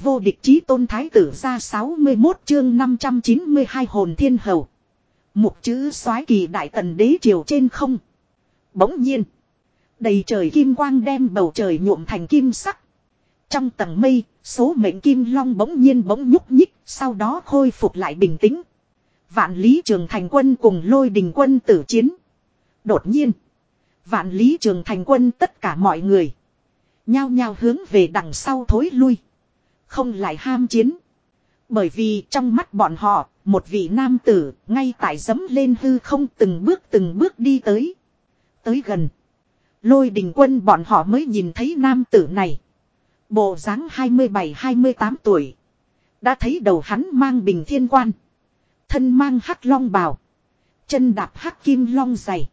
Vô địch chí tôn thái tử ra 61 chương 592 hồn thiên hầu. Mục chữ soái kỳ đại tần đế triều trên không. Bỗng nhiên. Đầy trời kim quang đem bầu trời nhuộm thành kim sắc. Trong tầng mây, số mệnh kim long bỗng nhiên bỗng nhúc nhích, sau đó khôi phục lại bình tĩnh. Vạn lý trường thành quân cùng lôi đình quân tử chiến. Đột nhiên. Vạn lý trường thành quân tất cả mọi người. Nhao nhao hướng về đằng sau thối lui. Không lại ham chiến. Bởi vì trong mắt bọn họ, một vị nam tử ngay tại dấm lên hư không từng bước từng bước đi tới. Tới gần. Lôi đình quân bọn họ mới nhìn thấy nam tử này. Bộ dáng 27-28 tuổi. Đã thấy đầu hắn mang bình thiên quan. Thân mang hắc long bào. Chân đạp hắc kim long dày.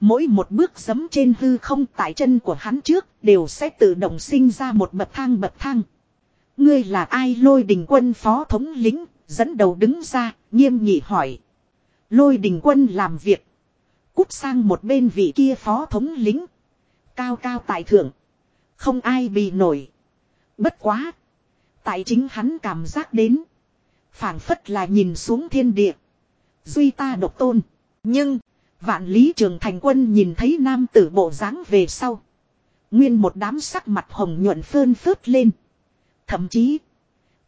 Mỗi một bước giấm trên hư không tại chân của hắn trước đều sẽ tự động sinh ra một bậc thang bậc thang. Ngươi là ai lôi đình quân phó thống lính, dẫn đầu đứng ra, nghiêm nghị hỏi. Lôi đình quân làm việc. Cút sang một bên vị kia phó thống lính. Cao cao tại thượng. Không ai bị nổi. Bất quá. Tại chính hắn cảm giác đến. phảng phất là nhìn xuống thiên địa. Duy ta độc tôn. Nhưng. Vạn lý trường thành quân nhìn thấy nam tử bộ dáng về sau. Nguyên một đám sắc mặt hồng nhuận phơn phớt lên. Thậm chí.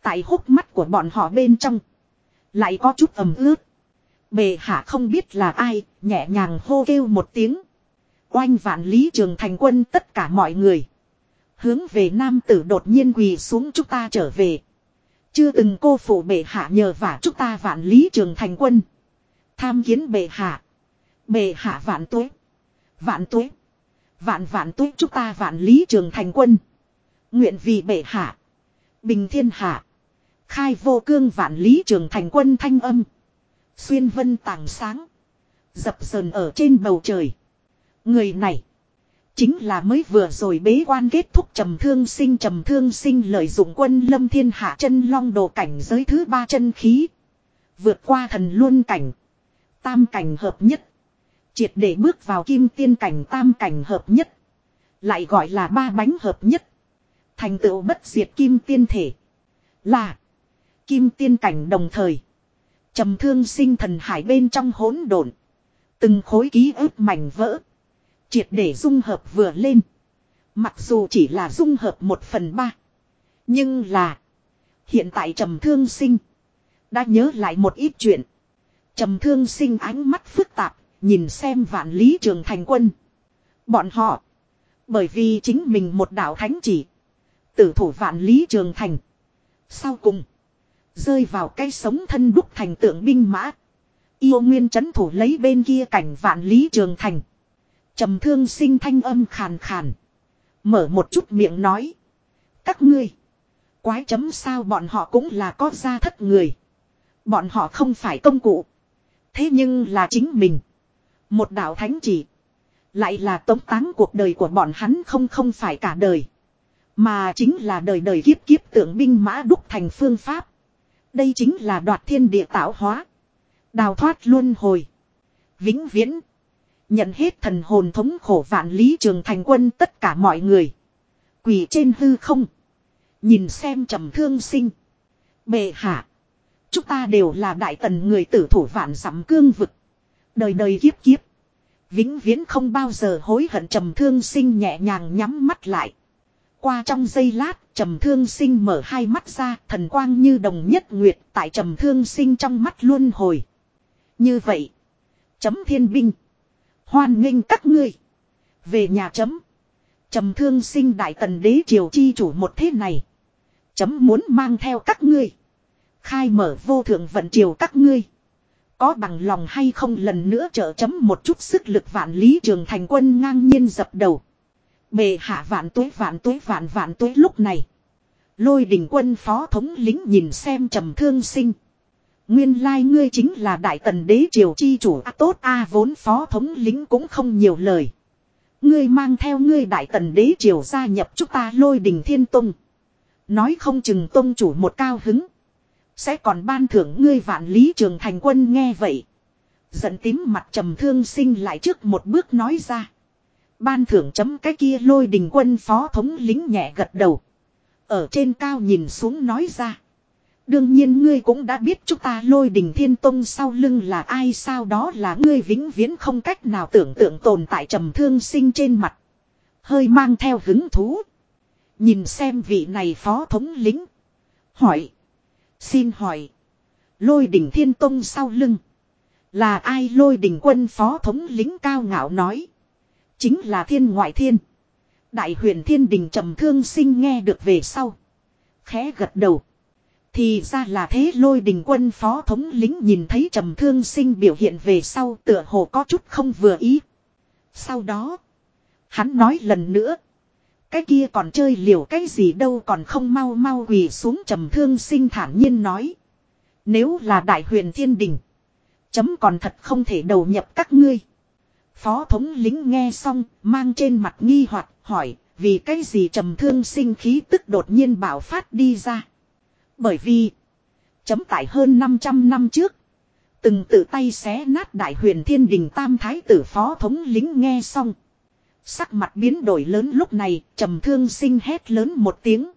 Tại hốc mắt của bọn họ bên trong. Lại có chút ẩm ướt. Bề hạ không biết là ai. Nhẹ nhàng hô kêu một tiếng. Oanh vạn lý trường thành quân tất cả mọi người. Hướng về nam tử đột nhiên quỳ xuống chúng ta trở về. Chưa từng cô phụ bệ hạ nhờ vả chúng ta vạn lý trường thành quân. Tham kiến bệ hạ. Bệ hạ vạn tuế. Vạn tuế. Vạn vạn tuế chúng ta vạn lý trường thành quân. Nguyện vì bệ hạ. Bình thiên hạ. Khai vô cương vạn lý trường thành quân thanh âm. Xuyên vân tàng sáng. Dập sờn ở trên bầu trời. Người này. Chính là mới vừa rồi bế quan kết thúc trầm thương sinh trầm thương sinh lợi dụng quân lâm thiên hạ chân long đồ cảnh giới thứ ba chân khí. Vượt qua thần luân cảnh. Tam cảnh hợp nhất. Triệt để bước vào kim tiên cảnh tam cảnh hợp nhất. Lại gọi là ba bánh hợp nhất. Thành tựu bất diệt kim tiên thể. Là. Kim tiên cảnh đồng thời. trầm thương sinh thần hải bên trong hỗn độn. Từng khối ký ức mảnh vỡ. Triệt để dung hợp vừa lên. Mặc dù chỉ là dung hợp một phần ba. Nhưng là. Hiện tại trầm thương sinh. Đã nhớ lại một ít chuyện. Trầm thương sinh ánh mắt phức tạp. Nhìn xem vạn lý trường thành quân. Bọn họ. Bởi vì chính mình một đạo thánh chỉ. Tử thủ vạn lý trường thành. Sau cùng. Rơi vào cái sống thân đúc thành tượng binh mã. Yêu nguyên chấn thủ lấy bên kia cảnh vạn lý trường thành trầm thương sinh thanh âm khàn khàn. Mở một chút miệng nói. Các ngươi. Quái chấm sao bọn họ cũng là có gia thất người. Bọn họ không phải công cụ. Thế nhưng là chính mình. Một đạo thánh chỉ. Lại là tống táng cuộc đời của bọn hắn không không phải cả đời. Mà chính là đời đời kiếp kiếp tượng binh mã đúc thành phương pháp. Đây chính là đoạt thiên địa tạo hóa. Đào thoát luân hồi. Vĩnh viễn. Nhận hết thần hồn thống khổ vạn lý trường thành quân tất cả mọi người. Quỳ trên hư không. Nhìn xem trầm thương sinh. Bệ hạ. Chúng ta đều là đại tần người tử thủ vạn dặm cương vực. Đời đời kiếp kiếp. Vĩnh viễn không bao giờ hối hận trầm thương sinh nhẹ nhàng nhắm mắt lại. Qua trong giây lát, trầm thương sinh mở hai mắt ra, thần quang như đồng nhất nguyệt tại trầm thương sinh trong mắt luôn hồi. Như vậy, chấm thiên binh. Hoan nghênh các ngươi. Về nhà chấm. trầm thương sinh đại tần đế triều chi chủ một thế này. Chấm muốn mang theo các ngươi. Khai mở vô thượng vận triều các ngươi. Có bằng lòng hay không lần nữa trợ chấm một chút sức lực vạn lý trường thành quân ngang nhiên dập đầu. Bề hạ vạn tuế vạn tuế vạn vạn tuế lúc này. Lôi đình quân phó thống lính nhìn xem trầm thương sinh. Nguyên lai ngươi chính là đại tần đế triều chi chủ à, tốt a vốn phó thống lính cũng không nhiều lời. Ngươi mang theo ngươi đại tần đế triều gia nhập chúng ta lôi đình thiên tông. Nói không chừng tông chủ một cao hứng. Sẽ còn ban thưởng ngươi vạn lý trường thành quân nghe vậy. Giận tím mặt trầm thương sinh lại trước một bước nói ra. Ban thưởng chấm cái kia lôi đình quân phó thống lính nhẹ gật đầu. Ở trên cao nhìn xuống nói ra. Đương nhiên ngươi cũng đã biết chúng ta lôi đình thiên tông sau lưng là ai sao đó là ngươi vĩnh viễn không cách nào tưởng tượng tồn tại trầm thương sinh trên mặt. Hơi mang theo hứng thú. Nhìn xem vị này phó thống lính. Hỏi. Xin hỏi. Lôi đình thiên tông sau lưng. Là ai lôi đình quân phó thống lính cao ngạo nói. Chính là thiên ngoại thiên. Đại huyền thiên đình trầm thương sinh nghe được về sau. Khẽ gật đầu. Thì ra là thế lôi đình quân phó thống lính nhìn thấy trầm thương sinh biểu hiện về sau tựa hồ có chút không vừa ý. Sau đó. Hắn nói lần nữa. Cái kia còn chơi liều cái gì đâu còn không mau mau quỳ xuống trầm thương sinh thản nhiên nói. Nếu là đại huyền thiên đình. Chấm còn thật không thể đầu nhập các ngươi. Phó thống lính nghe xong, mang trên mặt nghi hoặc hỏi, vì cái gì trầm thương sinh khí tức đột nhiên bảo phát đi ra. Bởi vì, chấm tại hơn 500 năm trước, từng tự tay xé nát đại huyền thiên đình tam thái tử phó thống lính nghe xong. Sắc mặt biến đổi lớn lúc này, trầm thương sinh hét lớn một tiếng.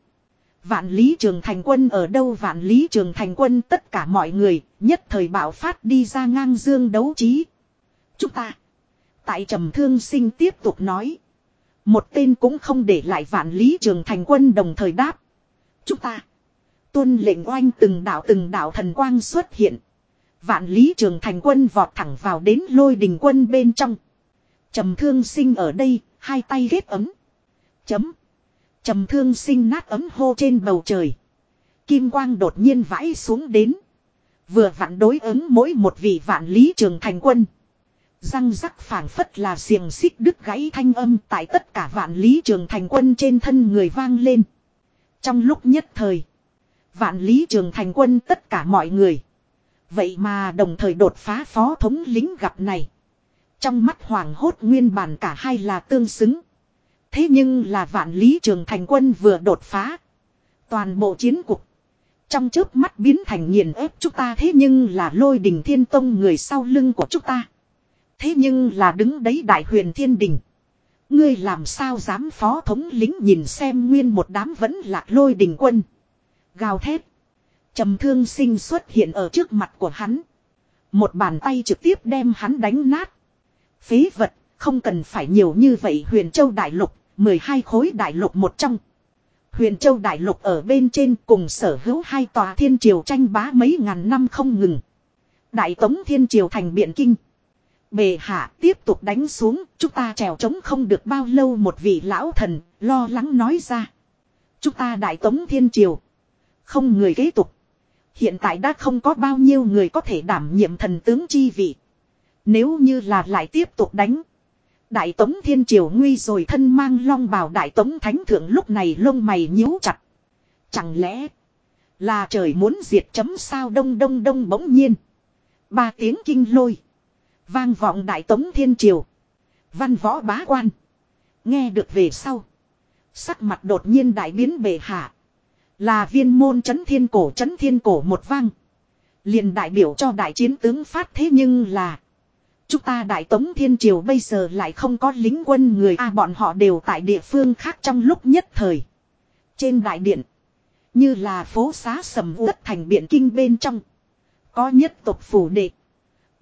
Vạn lý trường thành quân ở đâu vạn lý trường thành quân tất cả mọi người, nhất thời bạo phát đi ra ngang dương đấu trí. Chúng ta, tại trầm thương sinh tiếp tục nói. Một tên cũng không để lại vạn lý trường thành quân đồng thời đáp. Chúng ta, tuân lệnh oanh từng đạo từng đạo thần quang xuất hiện. Vạn lý trường thành quân vọt thẳng vào đến lôi đình quân bên trong. Trầm thương sinh ở đây, hai tay ghép ấm. Chấm. Trầm thương sinh nát ấm hô trên bầu trời. Kim quang đột nhiên vãi xuống đến. Vừa vặn đối ứng mỗi một vị vạn lý trường thành quân. Răng rắc phảng phất là xiềng xích đứt gãy thanh âm tại tất cả vạn lý trường thành quân trên thân người vang lên. Trong lúc nhất thời. Vạn lý trường thành quân tất cả mọi người. Vậy mà đồng thời đột phá phó thống lính gặp này. Trong mắt hoàng hốt nguyên bản cả hai là tương xứng. Thế nhưng là vạn lý trường thành quân vừa đột phá. Toàn bộ chiến cục. Trong chớp mắt biến thành nghiền ép chúng ta thế nhưng là lôi đình thiên tông người sau lưng của chúng ta. Thế nhưng là đứng đấy đại huyền thiên đình. Ngươi làm sao dám phó thống lính nhìn xem nguyên một đám vẫn lạc lôi đình quân. Gào thét. trầm thương sinh xuất hiện ở trước mặt của hắn. Một bàn tay trực tiếp đem hắn đánh nát. Phế vật, không cần phải nhiều như vậy huyền châu đại lục, 12 khối đại lục một trong. Huyền châu đại lục ở bên trên cùng sở hữu hai tòa thiên triều tranh bá mấy ngàn năm không ngừng. Đại tống thiên triều thành biện kinh. Bề hạ tiếp tục đánh xuống, chúng ta trèo trống không được bao lâu một vị lão thần, lo lắng nói ra. Chúng ta đại tống thiên triều. Không người kế tục. Hiện tại đã không có bao nhiêu người có thể đảm nhiệm thần tướng chi vị. Nếu như là lại tiếp tục đánh. Đại tống thiên triều nguy rồi thân mang long bào đại tống thánh thượng lúc này lông mày nhíu chặt. Chẳng lẽ là trời muốn diệt chấm sao đông đông đông bỗng nhiên. Ba tiếng kinh lôi. Vang vọng đại tống thiên triều. Văn võ bá quan. Nghe được về sau. Sắc mặt đột nhiên đại biến bề hạ. Là viên môn chấn thiên cổ chấn thiên cổ một vang. liền đại biểu cho đại chiến tướng phát thế nhưng là. Chúng ta đại tống thiên triều bây giờ lại không có lính quân người a, bọn họ đều tại địa phương khác trong lúc nhất thời. Trên đại điện. Như là phố xá sầm uất thành biện kinh bên trong. Có nhất tộc phủ đệ.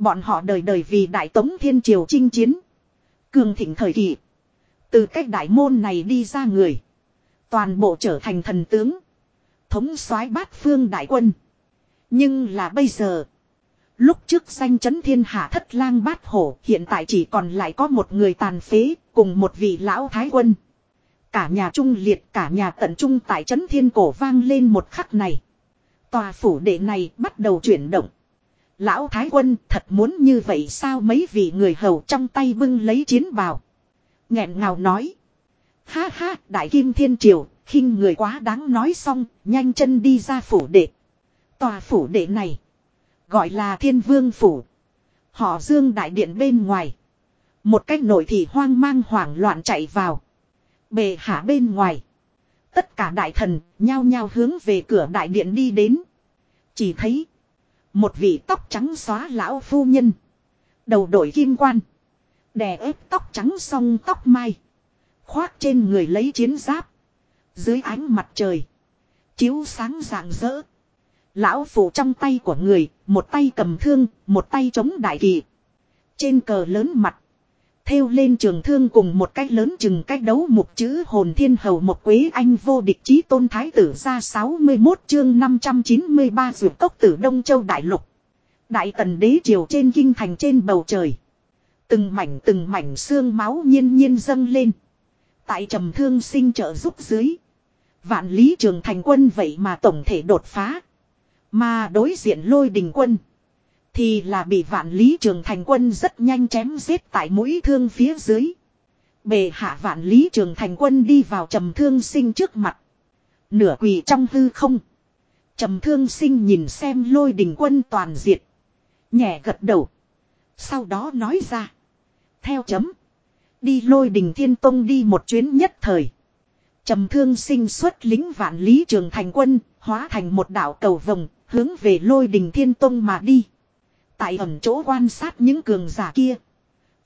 Bọn họ đời đời vì đại tống thiên triều chinh chiến. Cường thịnh thời kỳ. Từ cách đại môn này đi ra người. Toàn bộ trở thành thần tướng. Thống soái bát phương đại quân. Nhưng là bây giờ. Lúc trước danh chấn thiên hạ thất lang bát hổ, hiện tại chỉ còn lại có một người tàn phế cùng một vị lão thái quân. Cả nhà trung liệt, cả nhà tận trung tại chấn thiên cổ vang lên một khắc này. Tòa phủ đệ này bắt đầu chuyển động. Lão thái quân, thật muốn như vậy sao mấy vị người hầu trong tay bưng lấy chiến bào. nghẹn ngào nói. Ha ha, đại kim thiên triều, khinh người quá đáng nói xong, nhanh chân đi ra phủ đệ. Tòa phủ đệ này, Gọi là thiên vương phủ. Họ dương đại điện bên ngoài. Một cách nổi thì hoang mang hoảng loạn chạy vào. Bề hạ bên ngoài. Tất cả đại thần, nhao nhao hướng về cửa đại điện đi đến. Chỉ thấy. Một vị tóc trắng xóa lão phu nhân. Đầu đội kim quan. Đè ép tóc trắng song tóc mai. Khoác trên người lấy chiến giáp. Dưới ánh mặt trời. Chiếu sáng rạng rỡ. Lão phụ trong tay của người, một tay cầm thương, một tay chống đại kỳ. Trên cờ lớn mặt. Theo lên trường thương cùng một cách lớn chừng cách đấu mục chữ hồn thiên hầu một quế anh vô địch chí tôn thái tử ra 61 chương 593 dược cốc tử Đông Châu Đại Lục. Đại tần đế triều trên kinh thành trên bầu trời. Từng mảnh từng mảnh xương máu nhiên nhiên dâng lên. Tại trầm thương sinh trợ giúp dưới. Vạn lý trường thành quân vậy mà tổng thể đột phá. Mà đối diện lôi đình quân. Thì là bị vạn lý trường thành quân rất nhanh chém giết tại mũi thương phía dưới. Bề hạ vạn lý trường thành quân đi vào trầm thương sinh trước mặt. Nửa quỳ trong hư không. Trầm thương sinh nhìn xem lôi đình quân toàn diệt. Nhẹ gật đầu. Sau đó nói ra. Theo chấm. Đi lôi đình thiên tông đi một chuyến nhất thời. Trầm thương sinh xuất lính vạn lý trường thành quân, hóa thành một đảo cầu vồng, hướng về lôi đình thiên tông mà đi. Tại ẩn chỗ quan sát những cường giả kia.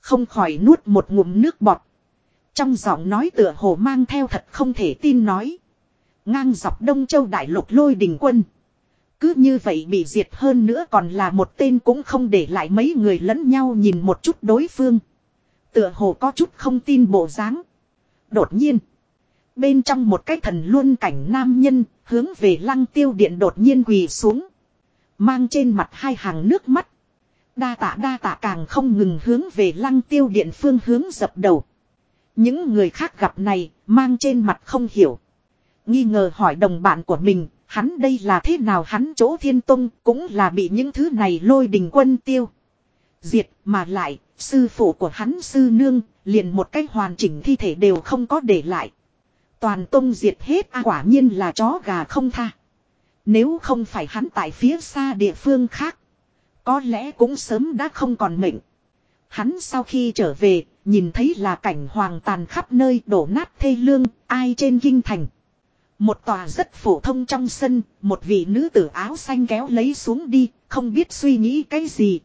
Không khỏi nuốt một ngụm nước bọt. Trong giọng nói tựa hồ mang theo thật không thể tin nói. Ngang dọc Đông Châu Đại Lục lôi đình quân. Cứ như vậy bị diệt hơn nữa còn là một tên cũng không để lại mấy người lẫn nhau nhìn một chút đối phương. Tựa hồ có chút không tin bộ dáng. Đột nhiên. Bên trong một cái thần luân cảnh nam nhân hướng về lăng tiêu điện đột nhiên quỳ xuống. Mang trên mặt hai hàng nước mắt. Đa tạ đa tạ càng không ngừng hướng về lăng tiêu điện phương hướng dập đầu. Những người khác gặp này mang trên mặt không hiểu. Nghi ngờ hỏi đồng bạn của mình, hắn đây là thế nào hắn chỗ thiên tông cũng là bị những thứ này lôi đình quân tiêu. Diệt mà lại, sư phụ của hắn sư nương, liền một cách hoàn chỉnh thi thể đều không có để lại. Toàn tông diệt hết à, quả nhiên là chó gà không tha. Nếu không phải hắn tại phía xa địa phương khác. Có lẽ cũng sớm đã không còn mệnh. Hắn sau khi trở về, nhìn thấy là cảnh hoàng tàn khắp nơi đổ nát thê lương, ai trên kinh thành. Một tòa rất phổ thông trong sân, một vị nữ tử áo xanh kéo lấy xuống đi, không biết suy nghĩ cái gì.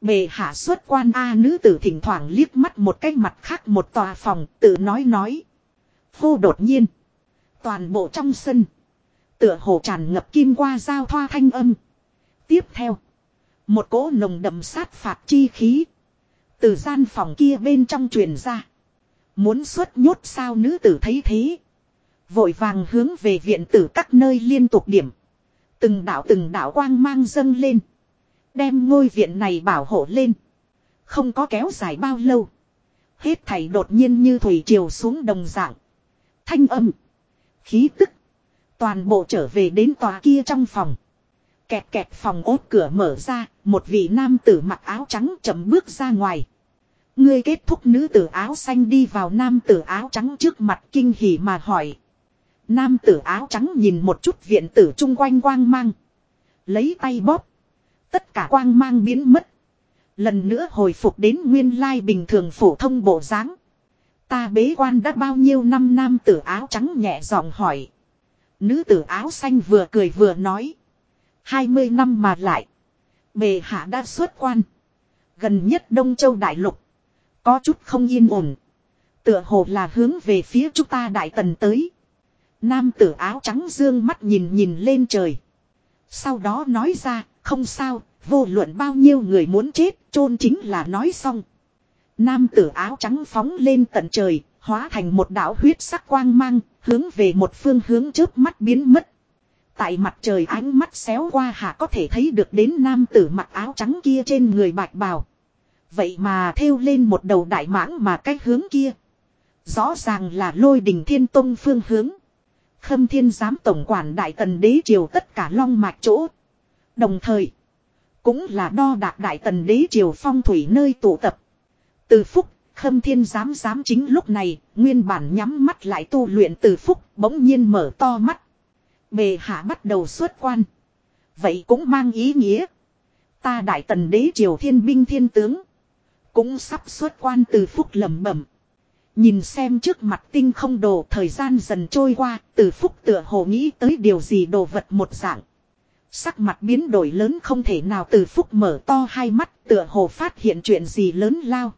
Bề hạ xuất quan A nữ tử thỉnh thoảng liếc mắt một cái mặt khác một tòa phòng, tự nói nói. phu đột nhiên. Toàn bộ trong sân. Tựa hồ tràn ngập kim qua giao thoa thanh âm. Tiếp theo. Một cỗ nồng đậm sát phạt chi khí. Từ gian phòng kia bên trong truyền ra. Muốn xuất nhốt sao nữ tử thấy thế. Vội vàng hướng về viện tử các nơi liên tục điểm. Từng đảo từng đảo quang mang dâng lên. Đem ngôi viện này bảo hộ lên. Không có kéo dài bao lâu. Hết thảy đột nhiên như thủy triều xuống đồng dạng. Thanh âm. Khí tức. Toàn bộ trở về đến tòa kia trong phòng. Kẹt kẹt phòng ốt cửa mở ra, một vị nam tử mặc áo trắng chậm bước ra ngoài. Ngươi kết thúc nữ tử áo xanh đi vào nam tử áo trắng trước mặt kinh hỉ mà hỏi. Nam tử áo trắng nhìn một chút viện tử chung quanh quang mang. Lấy tay bóp. Tất cả quang mang biến mất. Lần nữa hồi phục đến nguyên lai bình thường phổ thông bộ dáng. Ta bế quan đã bao nhiêu năm nam tử áo trắng nhẹ giọng hỏi. Nữ tử áo xanh vừa cười vừa nói hai mươi năm mà lại. Bề hạ đã xuất quan. Gần nhất Đông Châu Đại Lục. Có chút không yên ổn. Tựa hồ là hướng về phía chúng ta Đại Tần tới. Nam tử áo trắng dương mắt nhìn nhìn lên trời. Sau đó nói ra, không sao, vô luận bao nhiêu người muốn chết, chôn chính là nói xong. Nam tử áo trắng phóng lên tận trời, hóa thành một đạo huyết sắc quang mang, hướng về một phương hướng trước mắt biến mất. Tại mặt trời ánh mắt xéo qua hạ có thể thấy được đến nam tử mặc áo trắng kia trên người bạch bào. Vậy mà theo lên một đầu đại mãng mà cách hướng kia. Rõ ràng là lôi đình thiên tông phương hướng. Khâm thiên giám tổng quản đại tần đế triều tất cả long mạch chỗ. Đồng thời, cũng là đo đạc đại tần đế triều phong thủy nơi tụ tập. Từ phúc, khâm thiên giám giám chính lúc này, nguyên bản nhắm mắt lại tu luyện từ phúc, bỗng nhiên mở to mắt. Bề hạ bắt đầu xuất quan. Vậy cũng mang ý nghĩa. Ta đại tần đế triều thiên binh thiên tướng. Cũng sắp xuất quan từ phúc lầm bẩm. Nhìn xem trước mặt tinh không đồ thời gian dần trôi qua, từ phúc tựa hồ nghĩ tới điều gì đồ vật một dạng. Sắc mặt biến đổi lớn không thể nào từ phúc mở to hai mắt tựa hồ phát hiện chuyện gì lớn lao.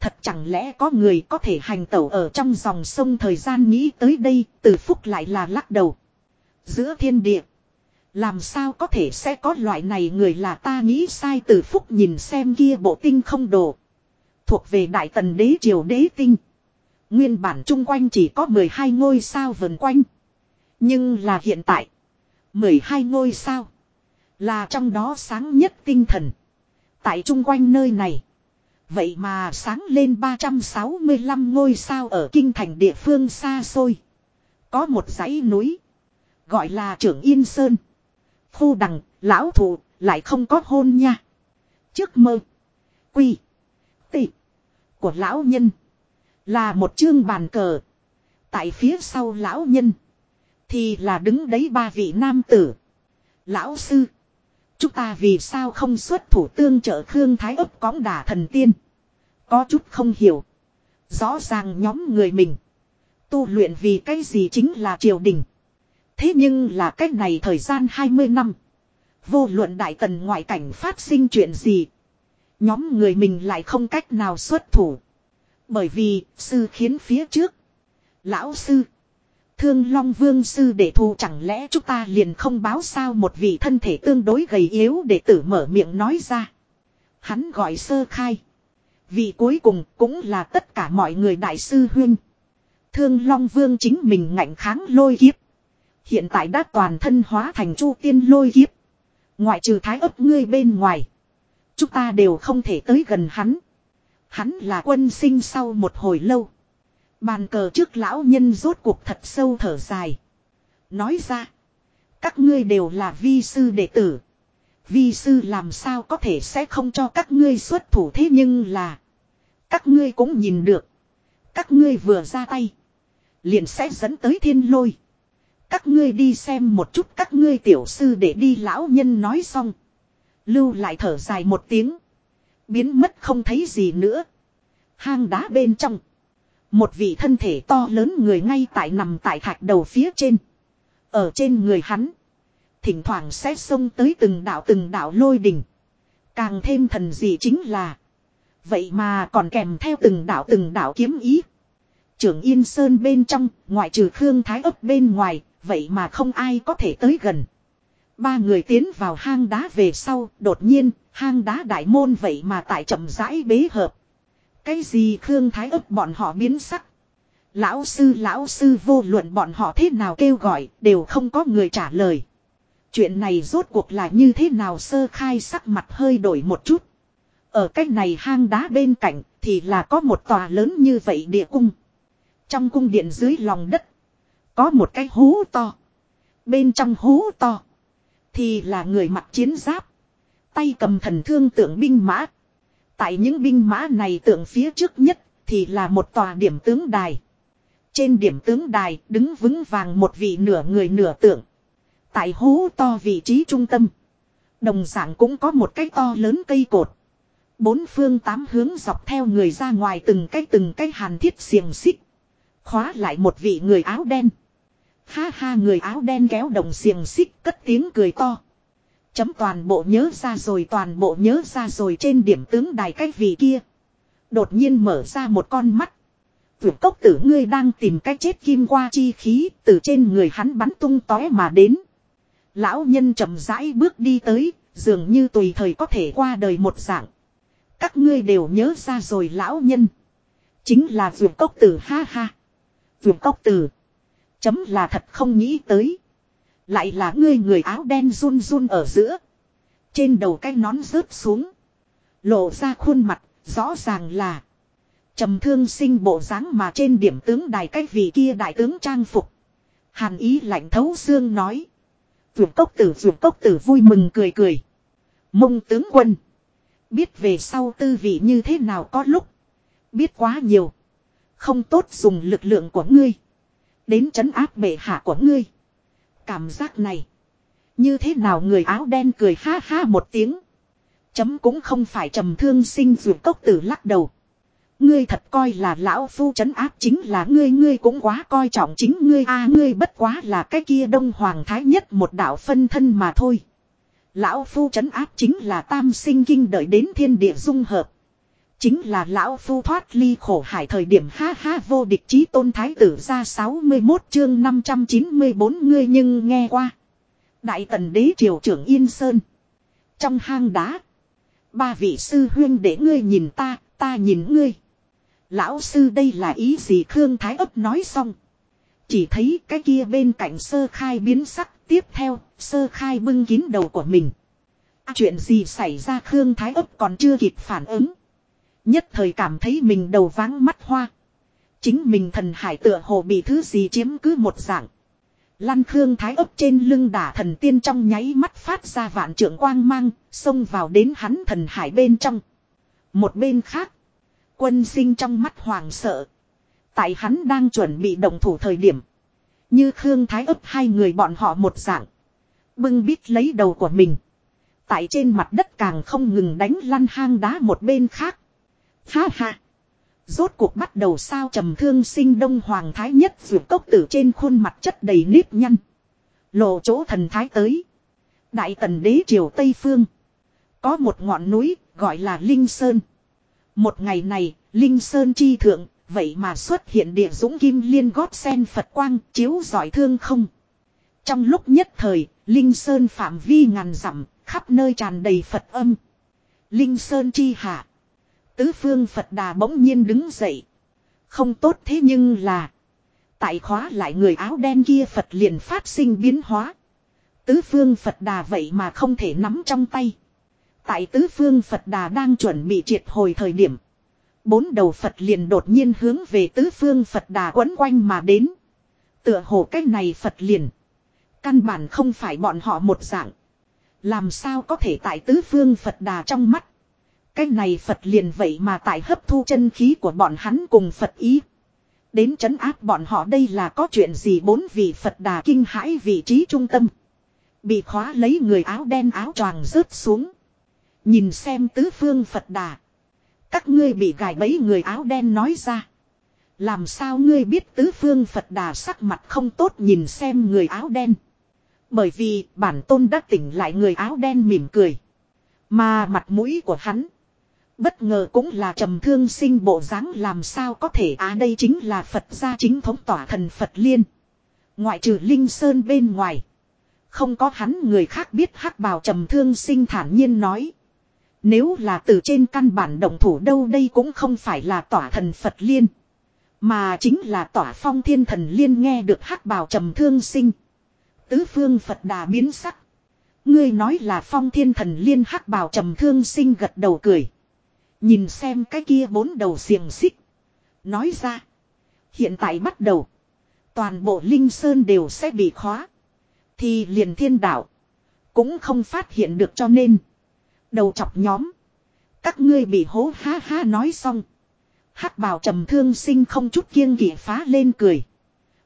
Thật chẳng lẽ có người có thể hành tẩu ở trong dòng sông thời gian nghĩ tới đây, từ phúc lại là lắc đầu. Giữa thiên địa. Làm sao có thể sẽ có loại này người là ta nghĩ sai từ phúc nhìn xem kia bộ tinh không đồ. Thuộc về đại tần đế triều đế tinh. Nguyên bản chung quanh chỉ có 12 ngôi sao vần quanh. Nhưng là hiện tại. 12 ngôi sao. Là trong đó sáng nhất tinh thần. Tại chung quanh nơi này. Vậy mà sáng lên 365 ngôi sao ở kinh thành địa phương xa xôi. Có một dãy núi. Gọi là trưởng Yên Sơn. Khu đằng, lão thụ, lại không có hôn nha. Trước mơ. Quy. Tị. Của lão nhân. Là một chương bàn cờ. Tại phía sau lão nhân. Thì là đứng đấy ba vị nam tử. Lão sư. Chúng ta vì sao không xuất thủ tương trợ Khương Thái ấp cõng đà thần tiên. Có chút không hiểu. Rõ ràng nhóm người mình. Tu luyện vì cái gì chính là triều đình. Thế nhưng là cách này thời gian 20 năm. Vô luận đại tần ngoại cảnh phát sinh chuyện gì. Nhóm người mình lại không cách nào xuất thủ. Bởi vì sư khiến phía trước. Lão sư. Thương Long Vương sư để thù chẳng lẽ chúng ta liền không báo sao một vị thân thể tương đối gầy yếu để tử mở miệng nói ra. Hắn gọi sơ khai. Vị cuối cùng cũng là tất cả mọi người đại sư huyên. Thương Long Vương chính mình ngạnh kháng lôi kiếp. Hiện tại đã toàn thân hóa thành chu tiên lôi kiếp. Ngoại trừ thái ấp ngươi bên ngoài. Chúng ta đều không thể tới gần hắn. Hắn là quân sinh sau một hồi lâu. Bàn cờ trước lão nhân rốt cuộc thật sâu thở dài. Nói ra. Các ngươi đều là vi sư đệ tử. Vi sư làm sao có thể sẽ không cho các ngươi xuất thủ thế nhưng là. Các ngươi cũng nhìn được. Các ngươi vừa ra tay. Liền sẽ dẫn tới thiên lôi. Các ngươi đi xem một chút các ngươi tiểu sư để đi lão nhân nói xong. Lưu lại thở dài một tiếng. Biến mất không thấy gì nữa. Hang đá bên trong. Một vị thân thể to lớn người ngay tại nằm tại thạch đầu phía trên. Ở trên người hắn. Thỉnh thoảng sẽ xông tới từng đạo từng đạo lôi đỉnh. Càng thêm thần gì chính là. Vậy mà còn kèm theo từng đạo từng đạo kiếm ý. Trưởng Yên Sơn bên trong, ngoại trừ Khương Thái ấp bên ngoài, vậy mà không ai có thể tới gần. Ba người tiến vào hang đá về sau, đột nhiên, hang đá đại môn vậy mà tại chậm rãi bế hợp. Cái gì Khương Thái ấp bọn họ biến sắc. Lão sư lão sư vô luận bọn họ thế nào kêu gọi đều không có người trả lời. Chuyện này rốt cuộc là như thế nào sơ khai sắc mặt hơi đổi một chút. Ở cách này hang đá bên cạnh thì là có một tòa lớn như vậy địa cung. Trong cung điện dưới lòng đất có một cái hố to. Bên trong hố to, thì là người mặc chiến giáp. Tay cầm thần thương tượng binh mã. Tại những binh mã này tượng phía trước nhất, thì là một tòa điểm tướng đài. Trên điểm tướng đài đứng vững vàng một vị nửa người nửa tượng. Tại hố to vị trí trung tâm. Đồng dạng cũng có một cái to lớn cây cột. Bốn phương tám hướng dọc theo người ra ngoài từng cái từng cái hàn thiết xiềng xích. Khóa lại một vị người áo đen. Ha ha người áo đen kéo đồng xiềng xích cất tiếng cười to. Chấm toàn bộ nhớ ra rồi toàn bộ nhớ ra rồi trên điểm tướng đài cách vị kia. Đột nhiên mở ra một con mắt. Vượt cốc tử ngươi đang tìm cách chết kim qua chi khí từ trên người hắn bắn tung tóe mà đến. Lão nhân chậm rãi bước đi tới, dường như tùy thời có thể qua đời một dạng. Các ngươi đều nhớ ra rồi lão nhân. Chính là vượt cốc tử ha ha. Vượt cốc tử. Chấm là thật không nghĩ tới. Lại là ngươi người áo đen run run ở giữa. Trên đầu cái nón rớt xuống. Lộ ra khuôn mặt, rõ ràng là. trầm thương sinh bộ dáng mà trên điểm tướng đài cái vị kia đại tướng trang phục. Hàn ý lạnh thấu xương nói. Vượt cốc tử vượt cốc tử vui mừng cười cười. Mông tướng quân. Biết về sau tư vị như thế nào có lúc. Biết quá nhiều. Không tốt dùng lực lượng của ngươi. Đến trấn áp bệ hạ của ngươi. Cảm giác này. Như thế nào người áo đen cười ha ha một tiếng. Chấm cũng không phải trầm thương sinh dù cốc tử lắc đầu. Ngươi thật coi là lão phu trấn áp chính là ngươi ngươi cũng quá coi trọng chính ngươi a, ngươi bất quá là cái kia đông hoàng thái nhất một đạo phân thân mà thôi. Lão phu trấn áp chính là tam sinh kinh đợi đến thiên địa dung hợp. Chính là lão phu thoát ly khổ hải thời điểm ha ha vô địch chí tôn thái tử ra 61 chương 594 ngươi nhưng nghe qua. Đại tần đế triều trưởng Yên Sơn. Trong hang đá. Ba vị sư huyên để ngươi nhìn ta, ta nhìn ngươi. Lão sư đây là ý gì Khương Thái ấp nói xong. Chỉ thấy cái kia bên cạnh sơ khai biến sắc tiếp theo sơ khai bưng kín đầu của mình. À, chuyện gì xảy ra Khương Thái ấp còn chưa kịp phản ứng. Nhất thời cảm thấy mình đầu váng mắt hoa. Chính mình thần hải tựa hồ bị thứ gì chiếm cứ một dạng. Lăn Khương Thái ấp trên lưng đả thần tiên trong nháy mắt phát ra vạn trưởng quang mang, xông vào đến hắn thần hải bên trong. Một bên khác, quân sinh trong mắt hoàng sợ. Tại hắn đang chuẩn bị động thủ thời điểm. Như Khương Thái ấp hai người bọn họ một dạng. Bưng bít lấy đầu của mình. Tại trên mặt đất càng không ngừng đánh lăn hang đá một bên khác. Ha ha. Rốt cuộc bắt đầu sao trầm thương sinh đông hoàng thái nhất vượt cốc tử trên khuôn mặt chất đầy nếp nhăn. Lộ chỗ thần thái tới. Đại tần đế triều Tây Phương. Có một ngọn núi gọi là Linh Sơn. Một ngày này, Linh Sơn chi thượng, vậy mà xuất hiện địa dũng kim liên gót sen Phật quang chiếu giỏi thương không. Trong lúc nhất thời, Linh Sơn phạm vi ngàn dặm, khắp nơi tràn đầy Phật âm. Linh Sơn chi hạ. Tứ phương Phật đà bỗng nhiên đứng dậy. Không tốt thế nhưng là. Tại khóa lại người áo đen kia Phật liền phát sinh biến hóa. Tứ phương Phật đà vậy mà không thể nắm trong tay. Tại tứ phương Phật đà đang chuẩn bị triệt hồi thời điểm. Bốn đầu Phật liền đột nhiên hướng về tứ phương Phật đà quấn quanh mà đến. Tựa hồ cái này Phật liền. Căn bản không phải bọn họ một dạng. Làm sao có thể tại tứ phương Phật đà trong mắt. Cái này Phật liền vậy mà tại hấp thu chân khí của bọn hắn cùng Phật ý. Đến trấn áp bọn họ đây là có chuyện gì bốn vị Phật đà kinh hãi vị trí trung tâm. Bị khóa lấy người áo đen áo choàng rớt xuống. Nhìn xem tứ phương Phật đà. Các ngươi bị gài bẫy người áo đen nói ra. Làm sao ngươi biết tứ phương Phật đà sắc mặt không tốt nhìn xem người áo đen. Bởi vì bản tôn đã tỉnh lại người áo đen mỉm cười. Mà mặt mũi của hắn. Bất ngờ cũng là trầm thương sinh bộ dáng làm sao có thể á à, đây chính là Phật gia chính thống tỏa thần Phật liên. Ngoại trừ Linh Sơn bên ngoài. Không có hắn người khác biết hắc bào trầm thương sinh thản nhiên nói. Nếu là từ trên căn bản động thủ đâu đây cũng không phải là tỏa thần Phật liên. Mà chính là tỏa phong thiên thần liên nghe được hắc bào trầm thương sinh. Tứ phương Phật đà biến sắc. Ngươi nói là phong thiên thần liên hắc bào trầm thương sinh gật đầu cười. Nhìn xem cái kia bốn đầu xiềng xích. Nói ra. Hiện tại bắt đầu. Toàn bộ linh sơn đều sẽ bị khóa. Thì liền thiên đạo. Cũng không phát hiện được cho nên. Đầu chọc nhóm. Các ngươi bị hố ha ha nói xong. hắc bào trầm thương sinh không chút kiêng kỵ phá lên cười.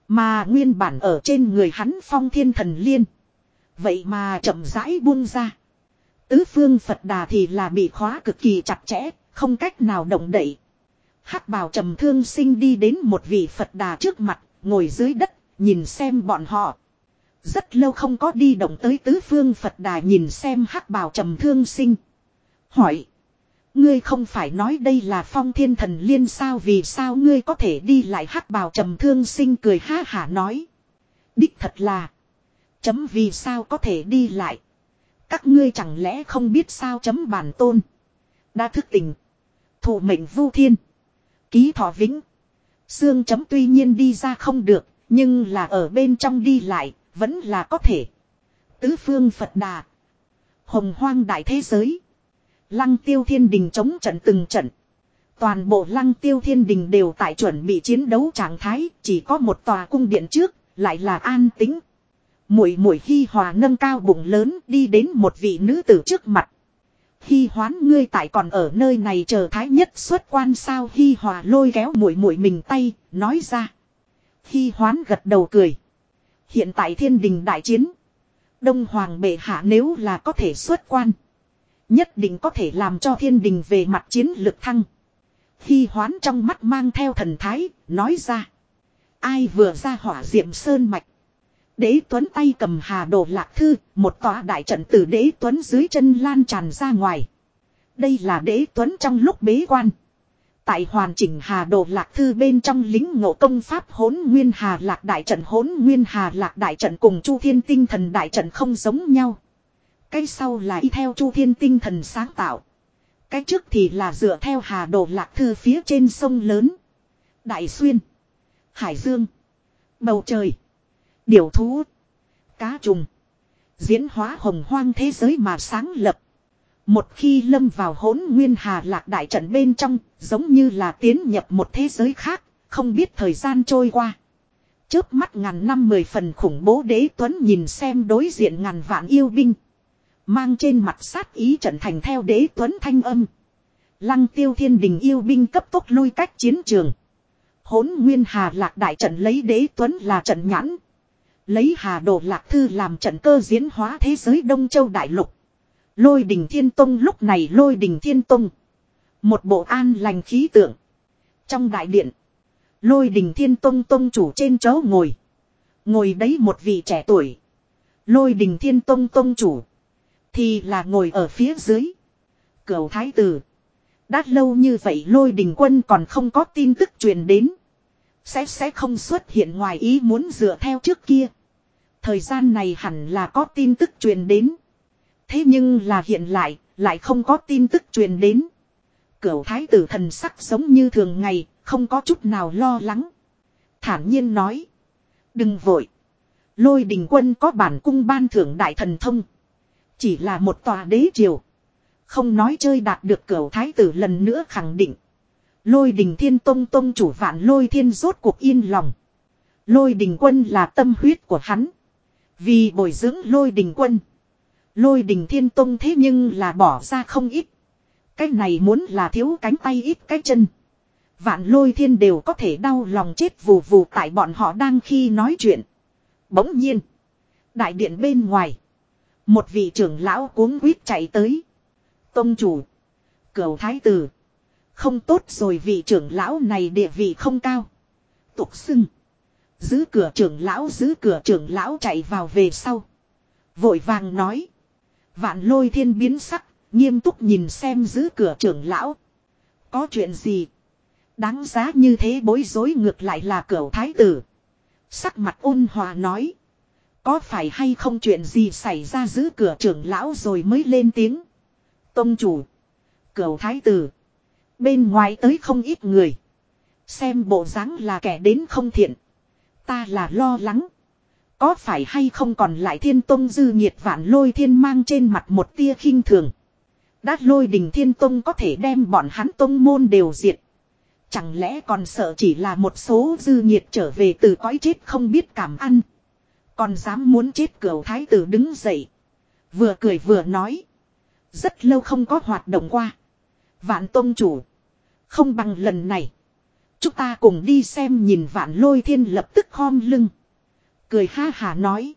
Mà nguyên bản ở trên người hắn phong thiên thần liên. Vậy mà chậm rãi buông ra. Tứ phương Phật đà thì là bị khóa cực kỳ chặt chẽ, không cách nào động đậy. hắc bào trầm thương sinh đi đến một vị Phật đà trước mặt, ngồi dưới đất, nhìn xem bọn họ. Rất lâu không có đi động tới tứ phương Phật đà nhìn xem hắc bào trầm thương sinh. Hỏi. Ngươi không phải nói đây là phong thiên thần liên sao vì sao ngươi có thể đi lại hắc bào trầm thương sinh cười ha hả nói. Đích thật là. Chấm vì sao có thể đi lại. Các ngươi chẳng lẽ không biết sao chấm bản tôn. Đã thức tỉnh. Thủ mệnh vu thiên. Ký thọ vĩnh. Xương chấm tuy nhiên đi ra không được. Nhưng là ở bên trong đi lại. Vẫn là có thể. Tứ phương Phật Đà. Hồng hoang đại thế giới. Lăng tiêu thiên đình chống trận từng trận. Toàn bộ lăng tiêu thiên đình đều tại chuẩn bị chiến đấu trạng thái. Chỉ có một tòa cung điện trước. Lại là an tính. Mũi mũi khi hòa nâng cao bụng lớn, đi đến một vị nữ tử trước mặt. Hi hoán ngươi tại còn ở nơi này chờ thái nhất xuất quan sao hi hòa lôi kéo mũi mũi mình tay, nói ra. Hi hoán gật đầu cười. Hiện tại thiên đình đại chiến. Đông Hoàng bệ hạ nếu là có thể xuất quan. Nhất định có thể làm cho thiên đình về mặt chiến lực thăng. Hi hoán trong mắt mang theo thần thái, nói ra. Ai vừa ra hỏa diệm sơn mạch. Đế Tuấn tay cầm hà đồ lạc thư, một tòa đại trận từ đế Tuấn dưới chân lan tràn ra ngoài. Đây là đế Tuấn trong lúc bế quan. tại hoàn chỉnh Hà Đồ Lạc Thư bên trong lính ngộ công pháp hỗn nguyên Hà Lạc Đại trận hỗn nguyên Hà Lạc Đại trận cùng Chu Thiên Tinh Thần Đại trận không giống nhau. Cái sau là y theo Chu Thiên Tinh Thần sáng tạo. Cái trước thì là dựa theo Hà Đồ Lạc Thư phía trên sông lớn. Đại Xuyên. Hải Dương. Bầu trời. Điều thú. Cá trùng. Diễn hóa hồng hoang thế giới mà sáng lập. Một khi lâm vào hỗn nguyên hà lạc đại trận bên trong, giống như là tiến nhập một thế giới khác, không biết thời gian trôi qua. Chớp mắt ngàn năm mười phần khủng bố đế tuấn nhìn xem đối diện ngàn vạn yêu binh. Mang trên mặt sát ý trận thành theo đế tuấn thanh âm. Lăng tiêu thiên đình yêu binh cấp tốc lui cách chiến trường. Hỗn nguyên hà lạc đại trận lấy đế tuấn là trận nhãn. Lấy hà đồ lạc thư làm trận cơ diễn hóa thế giới Đông Châu Đại Lục. Lôi đình thiên tông lúc này lôi đình thiên tông. Một bộ an lành khí tượng. Trong đại điện. Lôi đình thiên tông tông chủ trên chó ngồi. Ngồi đấy một vị trẻ tuổi. Lôi đình thiên tông tông chủ. Thì là ngồi ở phía dưới. Cửu thái tử. Đã lâu như vậy lôi đình quân còn không có tin tức truyền đến. Sẽ sẽ không xuất hiện ngoài ý muốn dựa theo trước kia. Thời gian này hẳn là có tin tức truyền đến. Thế nhưng là hiện lại, lại không có tin tức truyền đến. Cửu thái tử thần sắc giống như thường ngày, không có chút nào lo lắng. Thản nhiên nói. Đừng vội. Lôi đình quân có bản cung ban thưởng đại thần thông. Chỉ là một tòa đế triều. Không nói chơi đạt được cửu thái tử lần nữa khẳng định. Lôi đình thiên tông tông chủ vạn lôi thiên rốt cuộc yên lòng. Lôi đình quân là tâm huyết của hắn. Vì bồi dưỡng lôi đình quân. Lôi đình thiên tông thế nhưng là bỏ ra không ít. Cái này muốn là thiếu cánh tay ít cái chân. Vạn lôi thiên đều có thể đau lòng chết vù vù tại bọn họ đang khi nói chuyện. Bỗng nhiên. Đại điện bên ngoài. Một vị trưởng lão cuống quýt chạy tới. Tông chủ. Cầu thái tử. Không tốt rồi vị trưởng lão này địa vị không cao. Tục xưng. Giữ cửa trưởng lão giữ cửa trưởng lão chạy vào về sau. Vội vàng nói. Vạn lôi thiên biến sắc, nghiêm túc nhìn xem giữ cửa trưởng lão. Có chuyện gì? Đáng giá như thế bối rối ngược lại là cửa thái tử. Sắc mặt ôn hòa nói. Có phải hay không chuyện gì xảy ra giữ cửa trưởng lão rồi mới lên tiếng. Tông chủ. Cửu thái tử. Bên ngoài tới không ít người. Xem bộ dáng là kẻ đến không thiện. Ta là lo lắng. Có phải hay không còn lại thiên tông dư nhiệt vạn lôi thiên mang trên mặt một tia khinh thường. Đát lôi đình thiên tông có thể đem bọn hắn tông môn đều diệt. Chẳng lẽ còn sợ chỉ là một số dư nhiệt trở về từ cõi chết không biết cảm ăn. Còn dám muốn chết cửu thái tử đứng dậy. Vừa cười vừa nói. Rất lâu không có hoạt động qua. Vạn tông chủ. Không bằng lần này. Chúng ta cùng đi xem nhìn vạn lôi thiên lập tức khom lưng. Cười ha hà nói.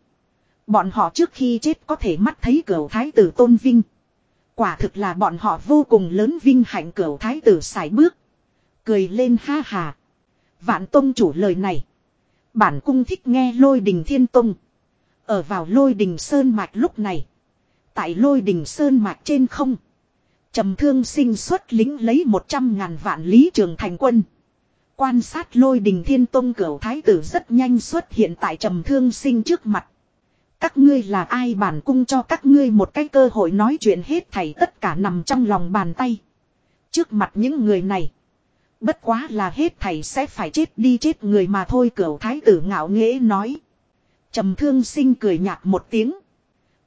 Bọn họ trước khi chết có thể mắt thấy cửa thái tử tôn vinh. Quả thực là bọn họ vô cùng lớn vinh hạnh cửa thái tử xài bước. Cười lên ha hà. Vạn tông chủ lời này. Bản cung thích nghe lôi đình thiên tông. Ở vào lôi đình sơn mạch lúc này. Tại lôi đình sơn mạch trên không trầm thương sinh xuất lính lấy một trăm ngàn vạn lý trường thành quân. Quan sát lôi đình thiên tông cửu thái tử rất nhanh xuất hiện tại trầm thương sinh trước mặt. Các ngươi là ai bản cung cho các ngươi một cái cơ hội nói chuyện hết thảy tất cả nằm trong lòng bàn tay. Trước mặt những người này. Bất quá là hết thảy sẽ phải chết đi chết người mà thôi cửu thái tử ngạo nghễ nói. trầm thương sinh cười nhạt một tiếng.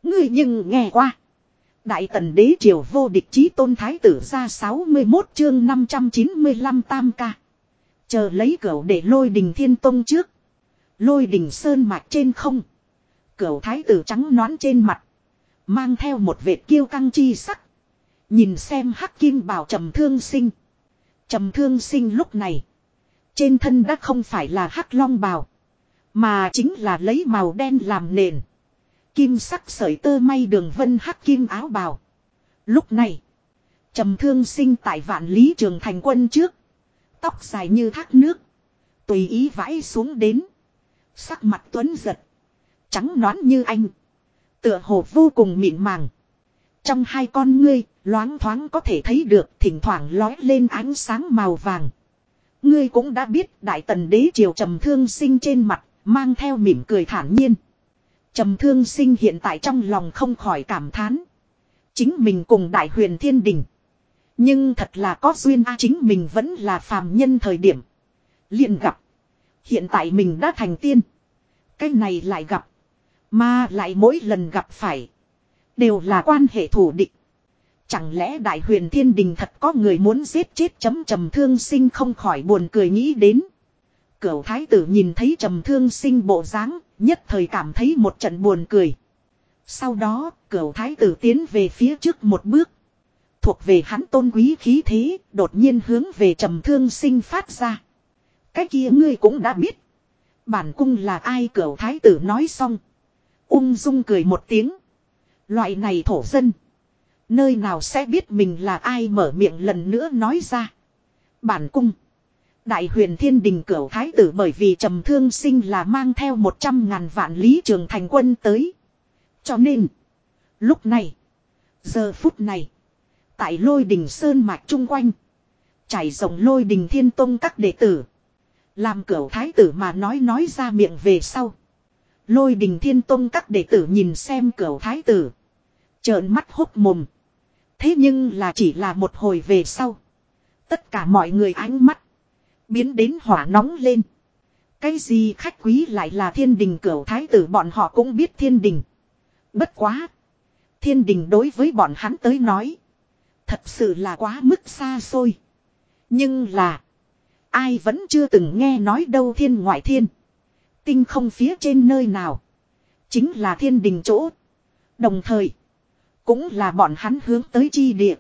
Ngươi nhưng nghe qua. Đại tần đế triều vô địch chí tôn thái tử ra 61 chương 595 tam ca. Chờ lấy cửu để lôi đình thiên tông trước. Lôi đình sơn mạch trên không. Cửu thái tử trắng nón trên mặt. Mang theo một vệt kiêu căng chi sắc. Nhìn xem hắc kim bảo trầm thương sinh. Trầm thương sinh lúc này. Trên thân đã không phải là hắc long bào. Mà chính là lấy màu đen làm nền. Kim sắc sợi tơ may đường vân hắc kim áo bào. Lúc này. Trầm thương sinh tại vạn lý trường thành quân trước. Tóc dài như thác nước. Tùy ý vãi xuống đến. Sắc mặt tuấn giật. Trắng nõn như anh. Tựa hồ vô cùng mịn màng. trong hai con ngươi, loáng thoáng có thể thấy được thỉnh thoảng lói lên ánh sáng màu vàng. Ngươi cũng đã biết đại tần đế triều trầm thương sinh trên mặt, mang theo mỉm cười thản nhiên. Trầm thương sinh hiện tại trong lòng không khỏi cảm thán. Chính mình cùng đại huyền thiên đình. Nhưng thật là có duyên a, chính mình vẫn là phàm nhân thời điểm. liền gặp. Hiện tại mình đã thành tiên. Cái này lại gặp. Mà lại mỗi lần gặp phải. Đều là quan hệ thủ địch. Chẳng lẽ đại huyền thiên đình thật có người muốn giết chết chấm trầm thương sinh không khỏi buồn cười nghĩ đến. Cửu thái tử nhìn thấy trầm thương sinh bộ dáng nhất thời cảm thấy một trận buồn cười. Sau đó, cửu thái tử tiến về phía trước một bước. Thuộc về hắn tôn quý khí thế, đột nhiên hướng về trầm thương sinh phát ra. Cái kia ngươi cũng đã biết. Bản cung là ai cửu thái tử nói xong. Ung dung cười một tiếng. Loại này thổ dân. Nơi nào sẽ biết mình là ai mở miệng lần nữa nói ra. Bản cung. Đại huyền thiên đình cửu thái tử bởi vì trầm thương sinh là mang theo một trăm ngàn vạn lý trường thành quân tới. Cho nên. Lúc này. Giờ phút này. Tại lôi đình sơn mạch chung quanh. Chảy rộng lôi đình thiên tông các đệ tử. Làm cửu thái tử mà nói nói ra miệng về sau. Lôi đình thiên tông các đệ tử nhìn xem cửu thái tử. Trợn mắt hốt mồm. Thế nhưng là chỉ là một hồi về sau. Tất cả mọi người ánh mắt. Biến đến hỏa nóng lên. Cái gì khách quý lại là thiên đình cửu thái tử bọn họ cũng biết thiên đình. Bất quá. Thiên đình đối với bọn hắn tới nói. Thật sự là quá mức xa xôi. Nhưng là. Ai vẫn chưa từng nghe nói đâu thiên ngoại thiên. Tinh không phía trên nơi nào. Chính là thiên đình chỗ. Đồng thời. Cũng là bọn hắn hướng tới chi địa.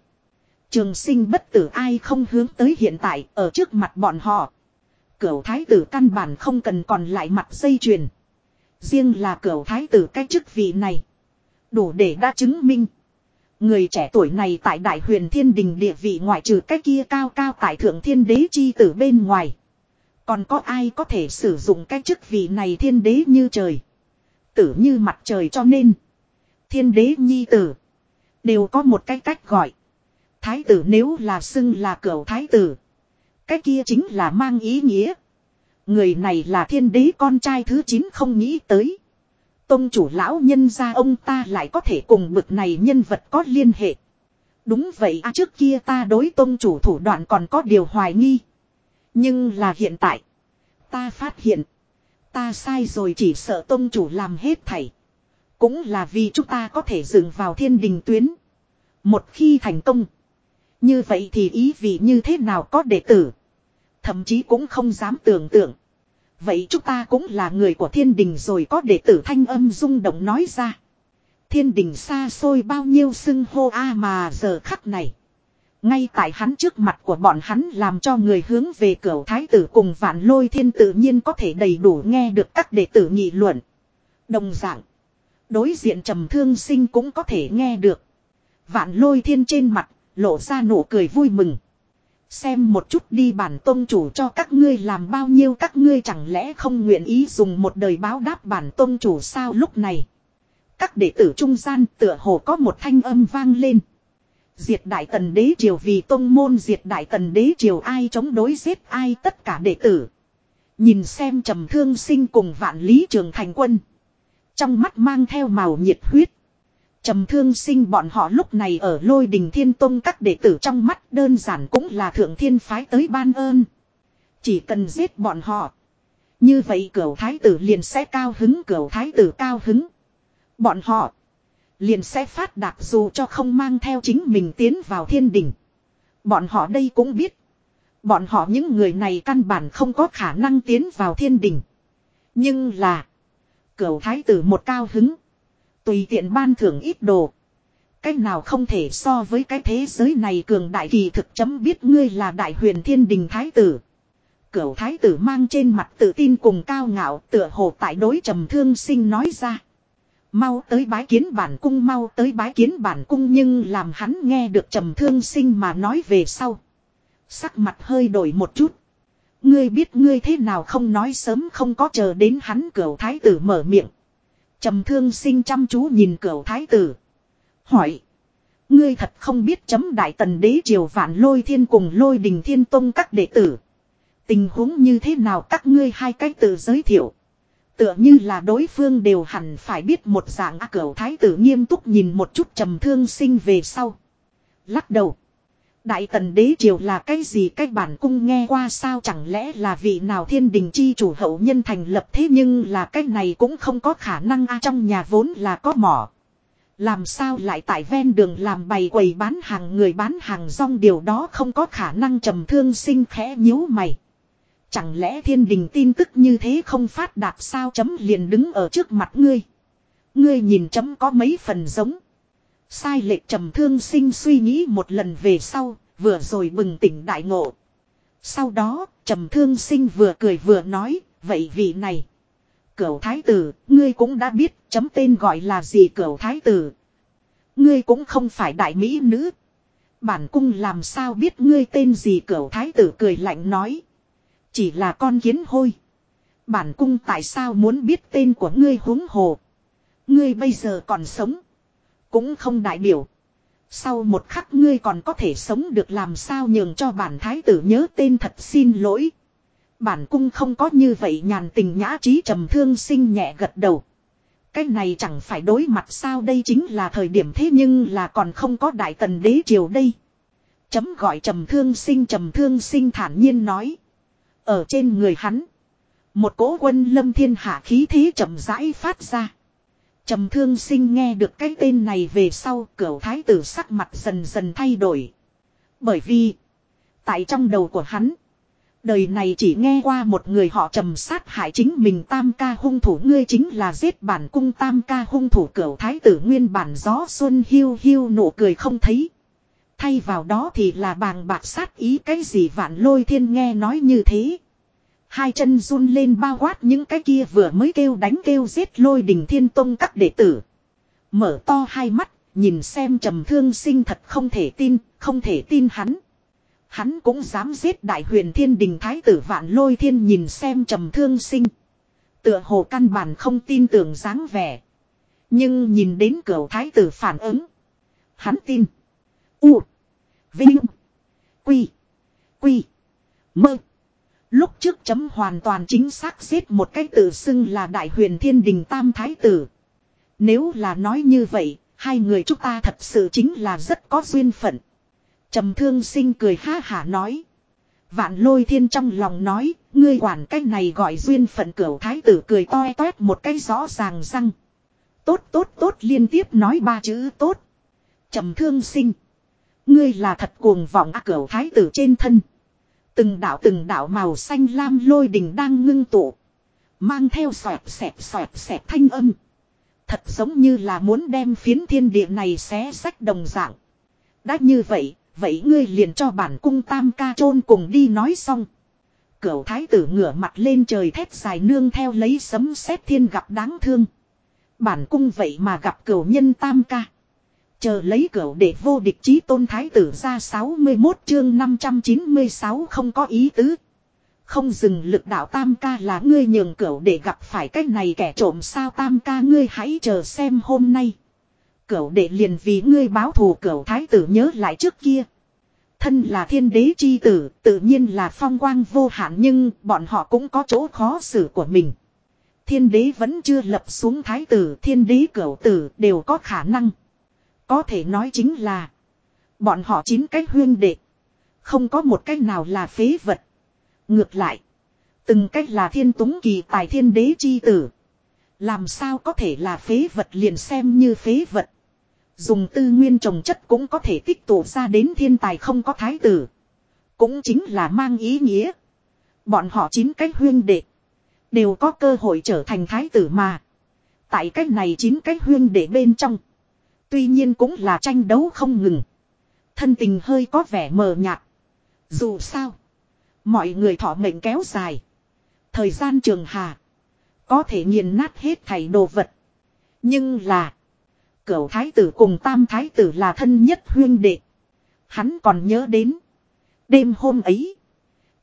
Trường sinh bất tử ai không hướng tới hiện tại ở trước mặt bọn họ. Cửu thái tử căn bản không cần còn lại mặt dây chuyền. Riêng là cửu thái tử cái chức vị này. Đủ để đã chứng minh. Người trẻ tuổi này tại đại huyền thiên đình địa vị ngoại trừ cái kia cao cao tại thượng thiên đế chi tử bên ngoài. Còn có ai có thể sử dụng cái chức vị này thiên đế như trời. Tử như mặt trời cho nên. Thiên đế nhi tử. Đều có một cái cách gọi. Thái tử nếu là xưng là cửu thái tử. Cái kia chính là mang ý nghĩa. Người này là thiên đế con trai thứ 9 không nghĩ tới. Tông chủ lão nhân gia ông ta lại có thể cùng bực này nhân vật có liên hệ. Đúng vậy à trước kia ta đối tông chủ thủ đoạn còn có điều hoài nghi. Nhưng là hiện tại. Ta phát hiện. Ta sai rồi chỉ sợ tông chủ làm hết thảy. Cũng là vì chúng ta có thể dừng vào thiên đình tuyến. Một khi thành công. Như vậy thì ý vị như thế nào có đệ tử. Thậm chí cũng không dám tưởng tượng. Vậy chúng ta cũng là người của thiên đình rồi có đệ tử thanh âm rung động nói ra. Thiên đình xa xôi bao nhiêu xưng hô a mà giờ khắc này. Ngay tại hắn trước mặt của bọn hắn làm cho người hướng về cửa thái tử cùng vạn lôi thiên tự nhiên có thể đầy đủ nghe được các đệ tử nghị luận. Đồng dạng. Đối diện trầm thương sinh cũng có thể nghe được. Vạn lôi thiên trên mặt, lộ ra nụ cười vui mừng. Xem một chút đi bản tôn chủ cho các ngươi làm bao nhiêu, các ngươi chẳng lẽ không nguyện ý dùng một đời báo đáp bản tôn chủ sao lúc này. Các đệ tử trung gian tựa hồ có một thanh âm vang lên. Diệt đại tần đế triều vì tôn môn, diệt đại tần đế triều ai chống đối giết ai tất cả đệ tử. Nhìn xem trầm thương sinh cùng vạn lý trường thành quân. Trong mắt mang theo màu nhiệt huyết. Trầm thương sinh bọn họ lúc này ở lôi đình thiên tông các đệ tử trong mắt đơn giản cũng là thượng thiên phái tới ban ơn. Chỉ cần giết bọn họ. Như vậy cửu thái tử liền sẽ cao hứng, cửu thái tử cao hứng. Bọn họ liền sẽ phát đạt dù cho không mang theo chính mình tiến vào thiên đình. Bọn họ đây cũng biết. Bọn họ những người này căn bản không có khả năng tiến vào thiên đình. Nhưng là. Cửu thái tử một cao hứng. Tùy tiện ban thưởng ít đồ. Cách nào không thể so với cái thế giới này cường đại kỳ thực chấm biết ngươi là đại huyền thiên đình thái tử. Cửu thái tử mang trên mặt tự tin cùng cao ngạo tựa hồ tại đối trầm thương sinh nói ra. Mau tới bái kiến bản cung, mau tới bái kiến bản cung nhưng làm hắn nghe được trầm thương sinh mà nói về sau. Sắc mặt hơi đổi một chút. Ngươi biết ngươi thế nào không nói sớm không có chờ đến hắn cửu thái tử mở miệng trầm thương sinh chăm chú nhìn cửu thái tử. Hỏi. Ngươi thật không biết chấm đại tần đế triều vạn lôi thiên cùng lôi đình thiên tông các đệ tử. Tình huống như thế nào các ngươi hai cách tự giới thiệu. Tựa như là đối phương đều hẳn phải biết một dạng ác cửu thái tử nghiêm túc nhìn một chút trầm thương sinh về sau. Lắc đầu. Đại tần đế triều là cái gì cái bản cung nghe qua sao chẳng lẽ là vị nào thiên đình chi chủ hậu nhân thành lập thế nhưng là cái này cũng không có khả năng a, trong nhà vốn là có mỏ. Làm sao lại tại ven đường làm bày quầy bán hàng, người bán hàng rong điều đó không có khả năng trầm thương sinh khẽ nhíu mày. Chẳng lẽ thiên đình tin tức như thế không phát đạt sao chấm liền đứng ở trước mặt ngươi. Ngươi nhìn chấm có mấy phần giống. Sai lệch trầm thương sinh suy nghĩ một lần về sau, vừa rồi bừng tỉnh đại ngộ. Sau đó, trầm thương sinh vừa cười vừa nói, vậy vị này. Cửu thái tử, ngươi cũng đã biết chấm tên gọi là gì cửu thái tử. Ngươi cũng không phải đại mỹ nữ. Bản cung làm sao biết ngươi tên gì cửu thái tử cười lạnh nói. Chỉ là con kiến hôi. Bản cung tại sao muốn biết tên của ngươi huống hồ. Ngươi bây giờ còn sống. Cũng không đại biểu. Sau một khắc ngươi còn có thể sống được làm sao nhường cho bản thái tử nhớ tên thật xin lỗi. Bản cung không có như vậy nhàn tình nhã trí trầm thương sinh nhẹ gật đầu. Cái này chẳng phải đối mặt sao đây chính là thời điểm thế nhưng là còn không có đại tần đế triều đây. Chấm gọi trầm thương sinh, trầm thương sinh thản nhiên nói. Ở trên người hắn. Một cỗ quân lâm thiên hạ khí thế chậm rãi phát ra. Trầm thương sinh nghe được cái tên này về sau cửu thái tử sắc mặt dần dần thay đổi. Bởi vì. Tại trong đầu của hắn. Đời này chỉ nghe qua một người họ trầm sát hại chính mình tam ca hung thủ, ngươi chính là giết bản cung tam ca hung thủ cửu thái tử nguyên bản gió xuân hiu hiu nụ cười không thấy. Thay vào đó thì là bàng bạc sát ý, cái gì vạn lôi thiên nghe nói như thế. Hai chân run lên bao quát những cái kia vừa mới kêu đánh kêu giết lôi đình thiên tông các đệ tử. Mở to hai mắt, nhìn xem trầm thương sinh thật không thể tin, không thể tin hắn. Hắn cũng dám giết đại huyền thiên đình thái tử vạn lôi thiên nhìn xem trầm thương sinh. Tựa hồ căn bản không tin tưởng dáng vẻ. Nhưng nhìn đến cửa thái tử phản ứng. Hắn tin. U. Vinh. Quy. Quy. Mơ. Lúc trước chấm hoàn toàn chính xác giết một cái tự xưng là đại huyền thiên đình tam thái tử. Nếu là nói như vậy, hai người chúng ta thật sự chính là rất có duyên phận. trầm thương sinh cười ha hả nói. Vạn lôi thiên trong lòng nói, ngươi quản cái này gọi duyên phận cửu thái tử cười toe toét một cái rõ ràng răng. Tốt tốt tốt liên tiếp nói ba chữ tốt. trầm thương sinh. Ngươi là thật cuồng vọng ác cửu thái tử trên thân. Từng đạo từng đạo màu xanh lam lôi đình đang ngưng tụ. Mang theo xoẹt xẹt xoẹt xẹt thanh âm. Thật giống như là muốn đem phiến thiên địa này xé sách đồng dạng. Đã như vậy, vậy ngươi liền cho bản cung tam ca chôn cùng đi nói xong. Cửu thái tử ngửa mặt lên trời thét dài nương theo lấy sấm sét thiên gặp đáng thương. Bản cung vậy mà gặp cửu nhân tam ca. Chờ lấy cửa để vô địch chí tôn thái tử ra 61 chương 596 không có ý tứ. Không dừng lực đạo tam ca là ngươi nhường cửa để gặp phải cái này kẻ trộm sao tam ca ngươi hãy chờ xem hôm nay. Cửu để liền vì ngươi báo thù cửu thái tử nhớ lại trước kia. Thân là thiên đế chi tử, tự nhiên là phong quang vô hạn nhưng bọn họ cũng có chỗ khó xử của mình. Thiên đế vẫn chưa lập xuống thái tử, thiên đế cửu tử đều có khả năng. Có thể nói chính là. Bọn họ chín cái huyên đệ. Không có một cách nào là phế vật. Ngược lại. Từng cách là thiên túng kỳ tài thiên đế chi tử. Làm sao có thể là phế vật liền xem như phế vật. Dùng tư nguyên trồng chất cũng có thể tích tụ ra đến thiên tài không có thái tử. Cũng chính là mang ý nghĩa. Bọn họ chín cách huyên đệ. Đều có cơ hội trở thành thái tử mà. Tại cách này chín cách huyên đệ bên trong. Tuy nhiên cũng là tranh đấu không ngừng. Thân tình hơi có vẻ mờ nhạt. Dù sao. Mọi người thọ mệnh kéo dài. Thời gian trường hà. Có thể nghiền nát hết thảy đồ vật. Nhưng là. Cửu thái tử cùng tam thái tử là thân nhất huyên đệ. Hắn còn nhớ đến. Đêm hôm ấy.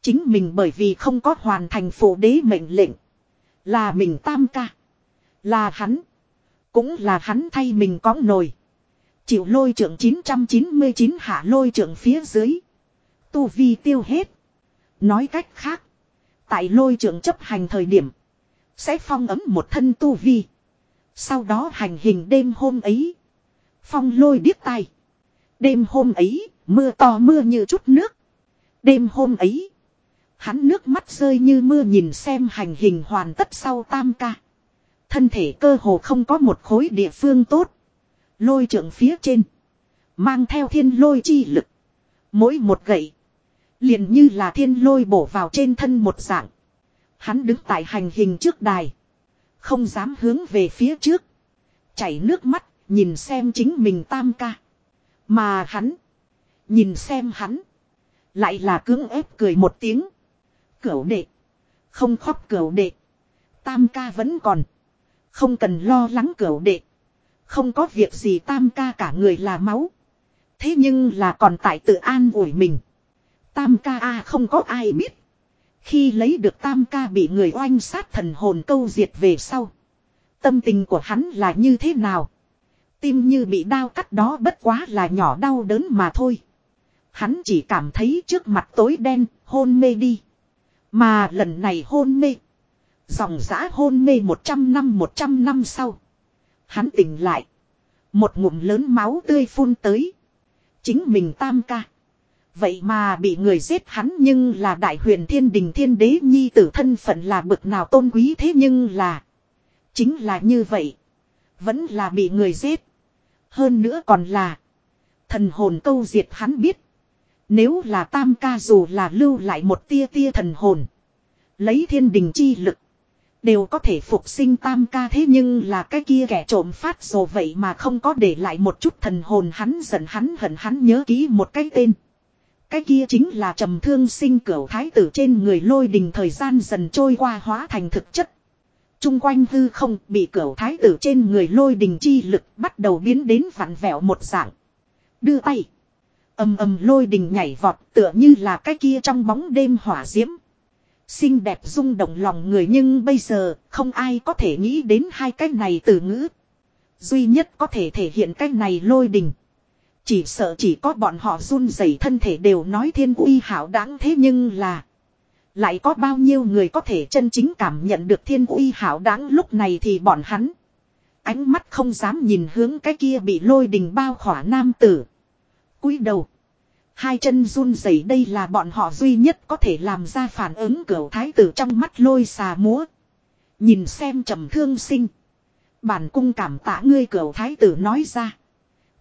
Chính mình bởi vì không có hoàn thành phụ đế mệnh lệnh. Là mình tam ca. Là hắn. Cũng là hắn thay mình có nổi. Chịu lôi trưởng 999 hạ lôi trưởng phía dưới. Tu vi tiêu hết. Nói cách khác. Tại lôi trưởng chấp hành thời điểm. Sẽ phong ấm một thân tu vi. Sau đó hành hình đêm hôm ấy. Phong lôi điếc tay Đêm hôm ấy, mưa to mưa như chút nước. Đêm hôm ấy. Hắn nước mắt rơi như mưa nhìn xem hành hình hoàn tất sau tam ca. Thân thể cơ hồ không có một khối địa phương tốt. Lôi trưởng phía trên. Mang theo thiên lôi chi lực. Mỗi một gậy. Liền như là thiên lôi bổ vào trên thân một dạng. Hắn đứng tại hành hình trước đài. Không dám hướng về phía trước. Chảy nước mắt, nhìn xem chính mình tam ca. Mà hắn. Nhìn xem hắn. Lại là cưỡng ép cười một tiếng. Cửu đệ. Không khóc cửu đệ. Tam ca vẫn còn. Không cần lo lắng cửu đệ. Không có việc gì tam ca cả người là máu. Thế nhưng là còn tại tự an ủi mình. Tam ca a không có ai biết. Khi lấy được tam ca bị người oanh sát thần hồn câu diệt về sau. Tâm tình của hắn là như thế nào? Tim như bị đau cắt đó bất quá là nhỏ đau đớn mà thôi. Hắn chỉ cảm thấy trước mặt tối đen, hôn mê đi. Mà lần này hôn mê. Dòng giã hôn mê 100 năm 100 năm sau. Hắn tỉnh lại. Một ngụm lớn máu tươi phun tới. Chính mình tam ca. Vậy mà bị người giết hắn nhưng là đại huyền thiên đình thiên đế nhi tử thân phận là bực nào tôn quý thế nhưng là. Chính là như vậy. Vẫn là bị người giết. Hơn nữa còn là. Thần hồn câu diệt hắn biết. Nếu là tam ca dù là lưu lại một tia tia thần hồn. Lấy thiên đình chi lực. Đều có thể phục sinh tam ca thế nhưng là cái kia kẻ trộm phát rồi vậy mà không có để lại một chút thần hồn hắn giận hắn hận hắn nhớ kỹ một cái tên. Cái kia chính là trầm thương sinh cửu thái tử trên người lôi đình thời gian dần trôi qua hóa thành thực chất. Trung quanh hư không bị cửu thái tử trên người lôi đình chi lực bắt đầu biến đến vặn vẹo một dạng. Đưa tay. ầm ầm lôi đình nhảy vọt tựa như là cái kia trong bóng đêm hỏa diễm. Xinh đẹp rung động lòng người nhưng bây giờ không ai có thể nghĩ đến hai cái này từ ngữ. Duy nhất có thể thể hiện cái này lôi đình. Chỉ sợ chỉ có bọn họ run rẩy thân thể đều nói thiên uy hảo đáng thế nhưng là. Lại có bao nhiêu người có thể chân chính cảm nhận được thiên uy hảo đáng lúc này thì bọn hắn. Ánh mắt không dám nhìn hướng cái kia bị lôi đình bao khỏa nam tử. cúi đầu. Hai chân run rẩy đây là bọn họ duy nhất có thể làm ra phản ứng cửa thái tử trong mắt lôi xà múa. Nhìn xem trầm thương sinh. Bản cung cảm tạ ngươi cửa thái tử nói ra.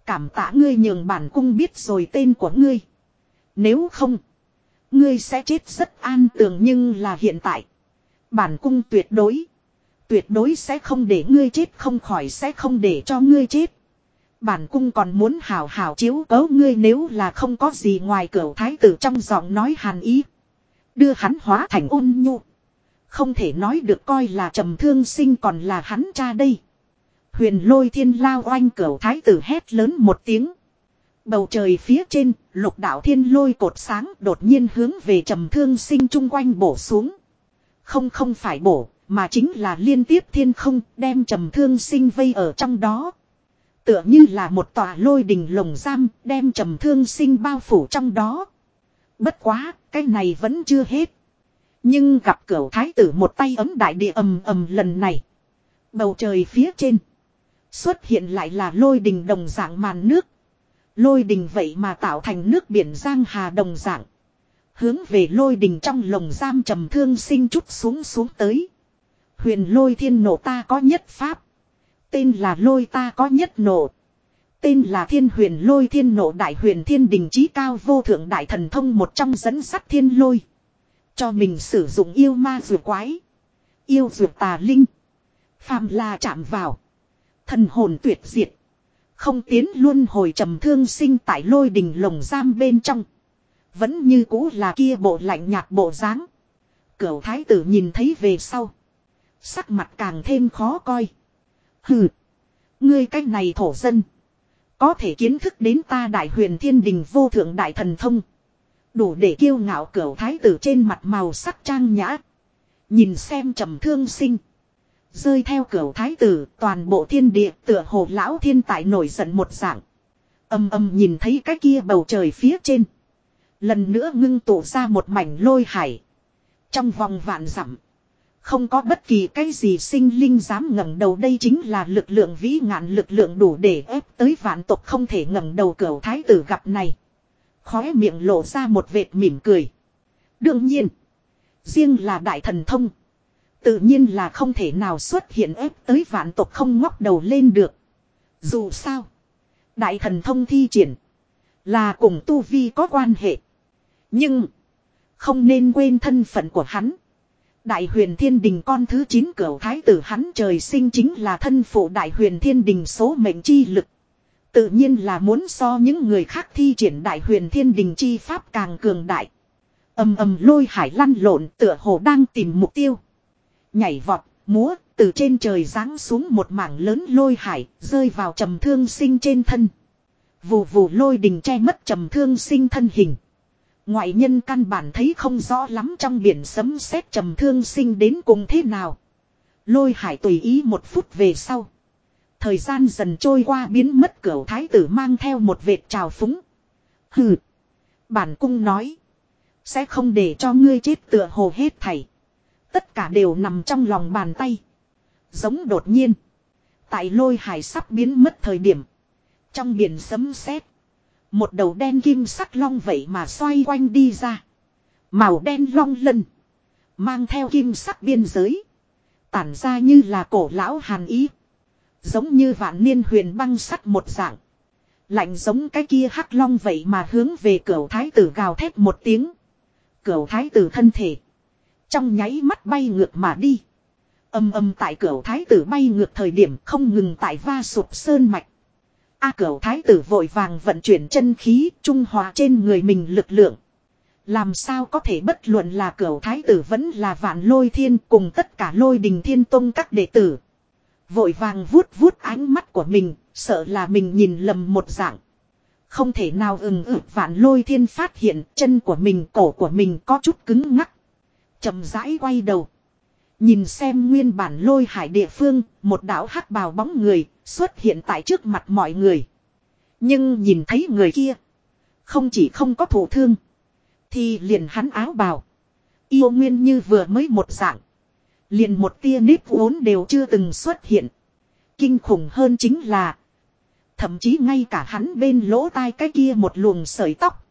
Cảm tạ ngươi nhường bản cung biết rồi tên của ngươi. Nếu không. Ngươi sẽ chết rất an tường nhưng là hiện tại. Bản cung tuyệt đối. Tuyệt đối sẽ không để ngươi chết, không khỏi sẽ không để cho ngươi chết. Bản cung còn muốn hào hào chiếu cấu ngươi nếu là không có gì ngoài cửa thái tử trong giọng nói hàn ý. Đưa hắn hóa thành ôn nhu. Không thể nói được coi là trầm thương sinh còn là hắn cha đây. Huyền lôi thiên lao oanh cửa thái tử hét lớn một tiếng. Bầu trời phía trên, lục đạo thiên lôi cột sáng đột nhiên hướng về trầm thương sinh chung quanh bổ xuống. Không không phải bổ, mà chính là liên tiếp thiên không đem trầm thương sinh vây ở trong đó. Tựa như là một tòa lôi đình lồng giam đem trầm thương sinh bao phủ trong đó. Bất quá, cái này vẫn chưa hết. Nhưng gặp cửu thái tử một tay ấm đại địa ầm ầm lần này. Bầu trời phía trên. Xuất hiện lại là lôi đình đồng dạng màn nước. Lôi đình vậy mà tạo thành nước biển giang hà đồng dạng. Hướng về lôi đình trong lồng giam trầm thương sinh chút xuống xuống tới. Huyền lôi thiên nổ ta có nhất pháp. Tên là lôi ta có nhất nộ Tên là thiên huyền lôi thiên nộ đại huyền thiên đình trí cao vô thượng đại thần thông một trong dẫn sắt thiên lôi. Cho mình sử dụng yêu ma rùa quái. Yêu rùa tà linh. Phàm là chạm vào. Thần hồn tuyệt diệt. Không tiến luôn hồi trầm thương sinh tại lôi đình lồng giam bên trong. Vẫn như cũ là kia bộ lạnh nhạt bộ dáng. Cửu thái tử nhìn thấy về sau. Sắc mặt càng thêm khó coi. Hừ. Ngươi cách này thổ dân. Có thể kiến thức đến ta đại huyền thiên đình vô thượng đại thần thông. Đủ để kiêu ngạo cửu thái tử trên mặt màu sắc trang nhã. Nhìn xem trầm thương sinh. Rơi theo cửu thái tử, toàn bộ thiên địa tựa hồ lão thiên tại nổi giận một dạng. Âm âm nhìn thấy cái kia bầu trời phía trên. Lần nữa ngưng tụ ra một mảnh lôi hải. Trong vòng vạn dặm không có bất kỳ cái gì sinh linh dám ngẩng đầu đây chính là lực lượng vĩ ngạn lực lượng đủ để ép tới vạn tộc không thể ngẩng đầu cửu thái tử gặp này. Khóe miệng lộ ra một vệt mỉm cười. Đương nhiên, riêng là đại thần thông. Tự nhiên là không thể nào xuất hiện ép tới vạn tộc không ngóc đầu lên được. Dù sao, đại thần thông thi triển là cùng tu vi có quan hệ. Nhưng, không nên quên thân phận của hắn. Đại huyền thiên đình con thứ 9 cửu thái tử hắn trời sinh chính là thân phụ đại huyền thiên đình số mệnh chi lực. Tự nhiên là muốn so những người khác thi triển đại huyền thiên đình chi pháp càng cường đại. ầm ầm lôi hải lăn lộn tựa hồ đang tìm mục tiêu. Nhảy vọt, múa, từ trên trời giáng xuống một mảng lớn lôi hải, rơi vào trầm thương sinh trên thân. Vù vù lôi đình che mất trầm thương sinh thân hình. Ngoại nhân căn bản thấy không rõ lắm trong biển sấm sét trầm thương sinh đến cùng thế nào. Lôi hải tùy ý một phút về sau. Thời gian dần trôi qua biến mất cửa thái tử mang theo một vệt trào phúng. Hừ. Bản cung nói. Sẽ không để cho ngươi chết tựa hồ hết thảy. Tất cả đều nằm trong lòng bàn tay. Giống đột nhiên. Tại lôi hải sắp biến mất thời điểm. Trong biển sấm sét một đầu đen kim sắc long vậy mà xoay quanh đi ra. Màu đen long lân. Mang theo kim sắc biên giới. Tản ra như là cổ lão hàn ý. Giống như vạn niên huyền băng sắt một dạng. Lạnh giống cái kia hắc long vậy mà hướng về cửa thái tử gào thét một tiếng. Cửa thái tử thân thể. Trong nháy mắt bay ngược mà đi. Âm âm tại cửa thái tử bay ngược thời điểm không ngừng tại va sụp sơn mạch. A cửu thái tử vội vàng vận chuyển chân khí trung hòa trên người mình lực lượng. Làm sao có thể bất luận là cửu thái tử vẫn là vạn lôi thiên cùng tất cả lôi đình thiên tông các đệ tử. Vội vàng vuốt vuốt ánh mắt của mình, sợ là mình nhìn lầm một dạng. Không thể nào ừng ực vạn lôi thiên phát hiện chân của mình cổ của mình có chút cứng ngắc. chậm rãi quay đầu. Nhìn xem nguyên bản lôi hải địa phương, một đảo hắc bào bóng người xuất hiện tại trước mặt mọi người. Nhưng nhìn thấy người kia, không chỉ không có thổ thương, thì liền hắn áo bào. Yêu nguyên như vừa mới một dạng. Liền một tia nếp uốn đều chưa từng xuất hiện. Kinh khủng hơn chính là, thậm chí ngay cả hắn bên lỗ tai cái kia một luồng sợi tóc.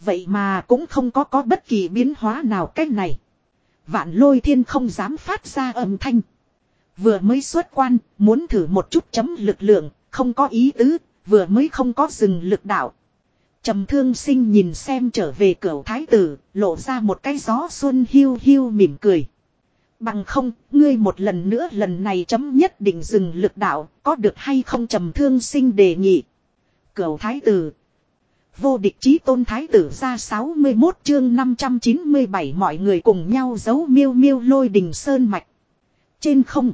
Vậy mà cũng không có có bất kỳ biến hóa nào cách này. Vạn lôi thiên không dám phát ra âm thanh. Vừa mới xuất quan, muốn thử một chút chấm lực lượng, không có ý tứ, vừa mới không có dừng lực đạo. Trầm thương sinh nhìn xem trở về cửa thái tử, lộ ra một cái gió xuân hiu hiu mỉm cười. Bằng không, ngươi một lần nữa lần này chấm nhất định dừng lực đạo, có được hay không trầm thương sinh đề nghị. Cửu thái tử, Vô địch chí tôn thái tử ra 61 chương 597 mọi người cùng nhau giấu miêu miêu lôi đình sơn mạch. Trên không.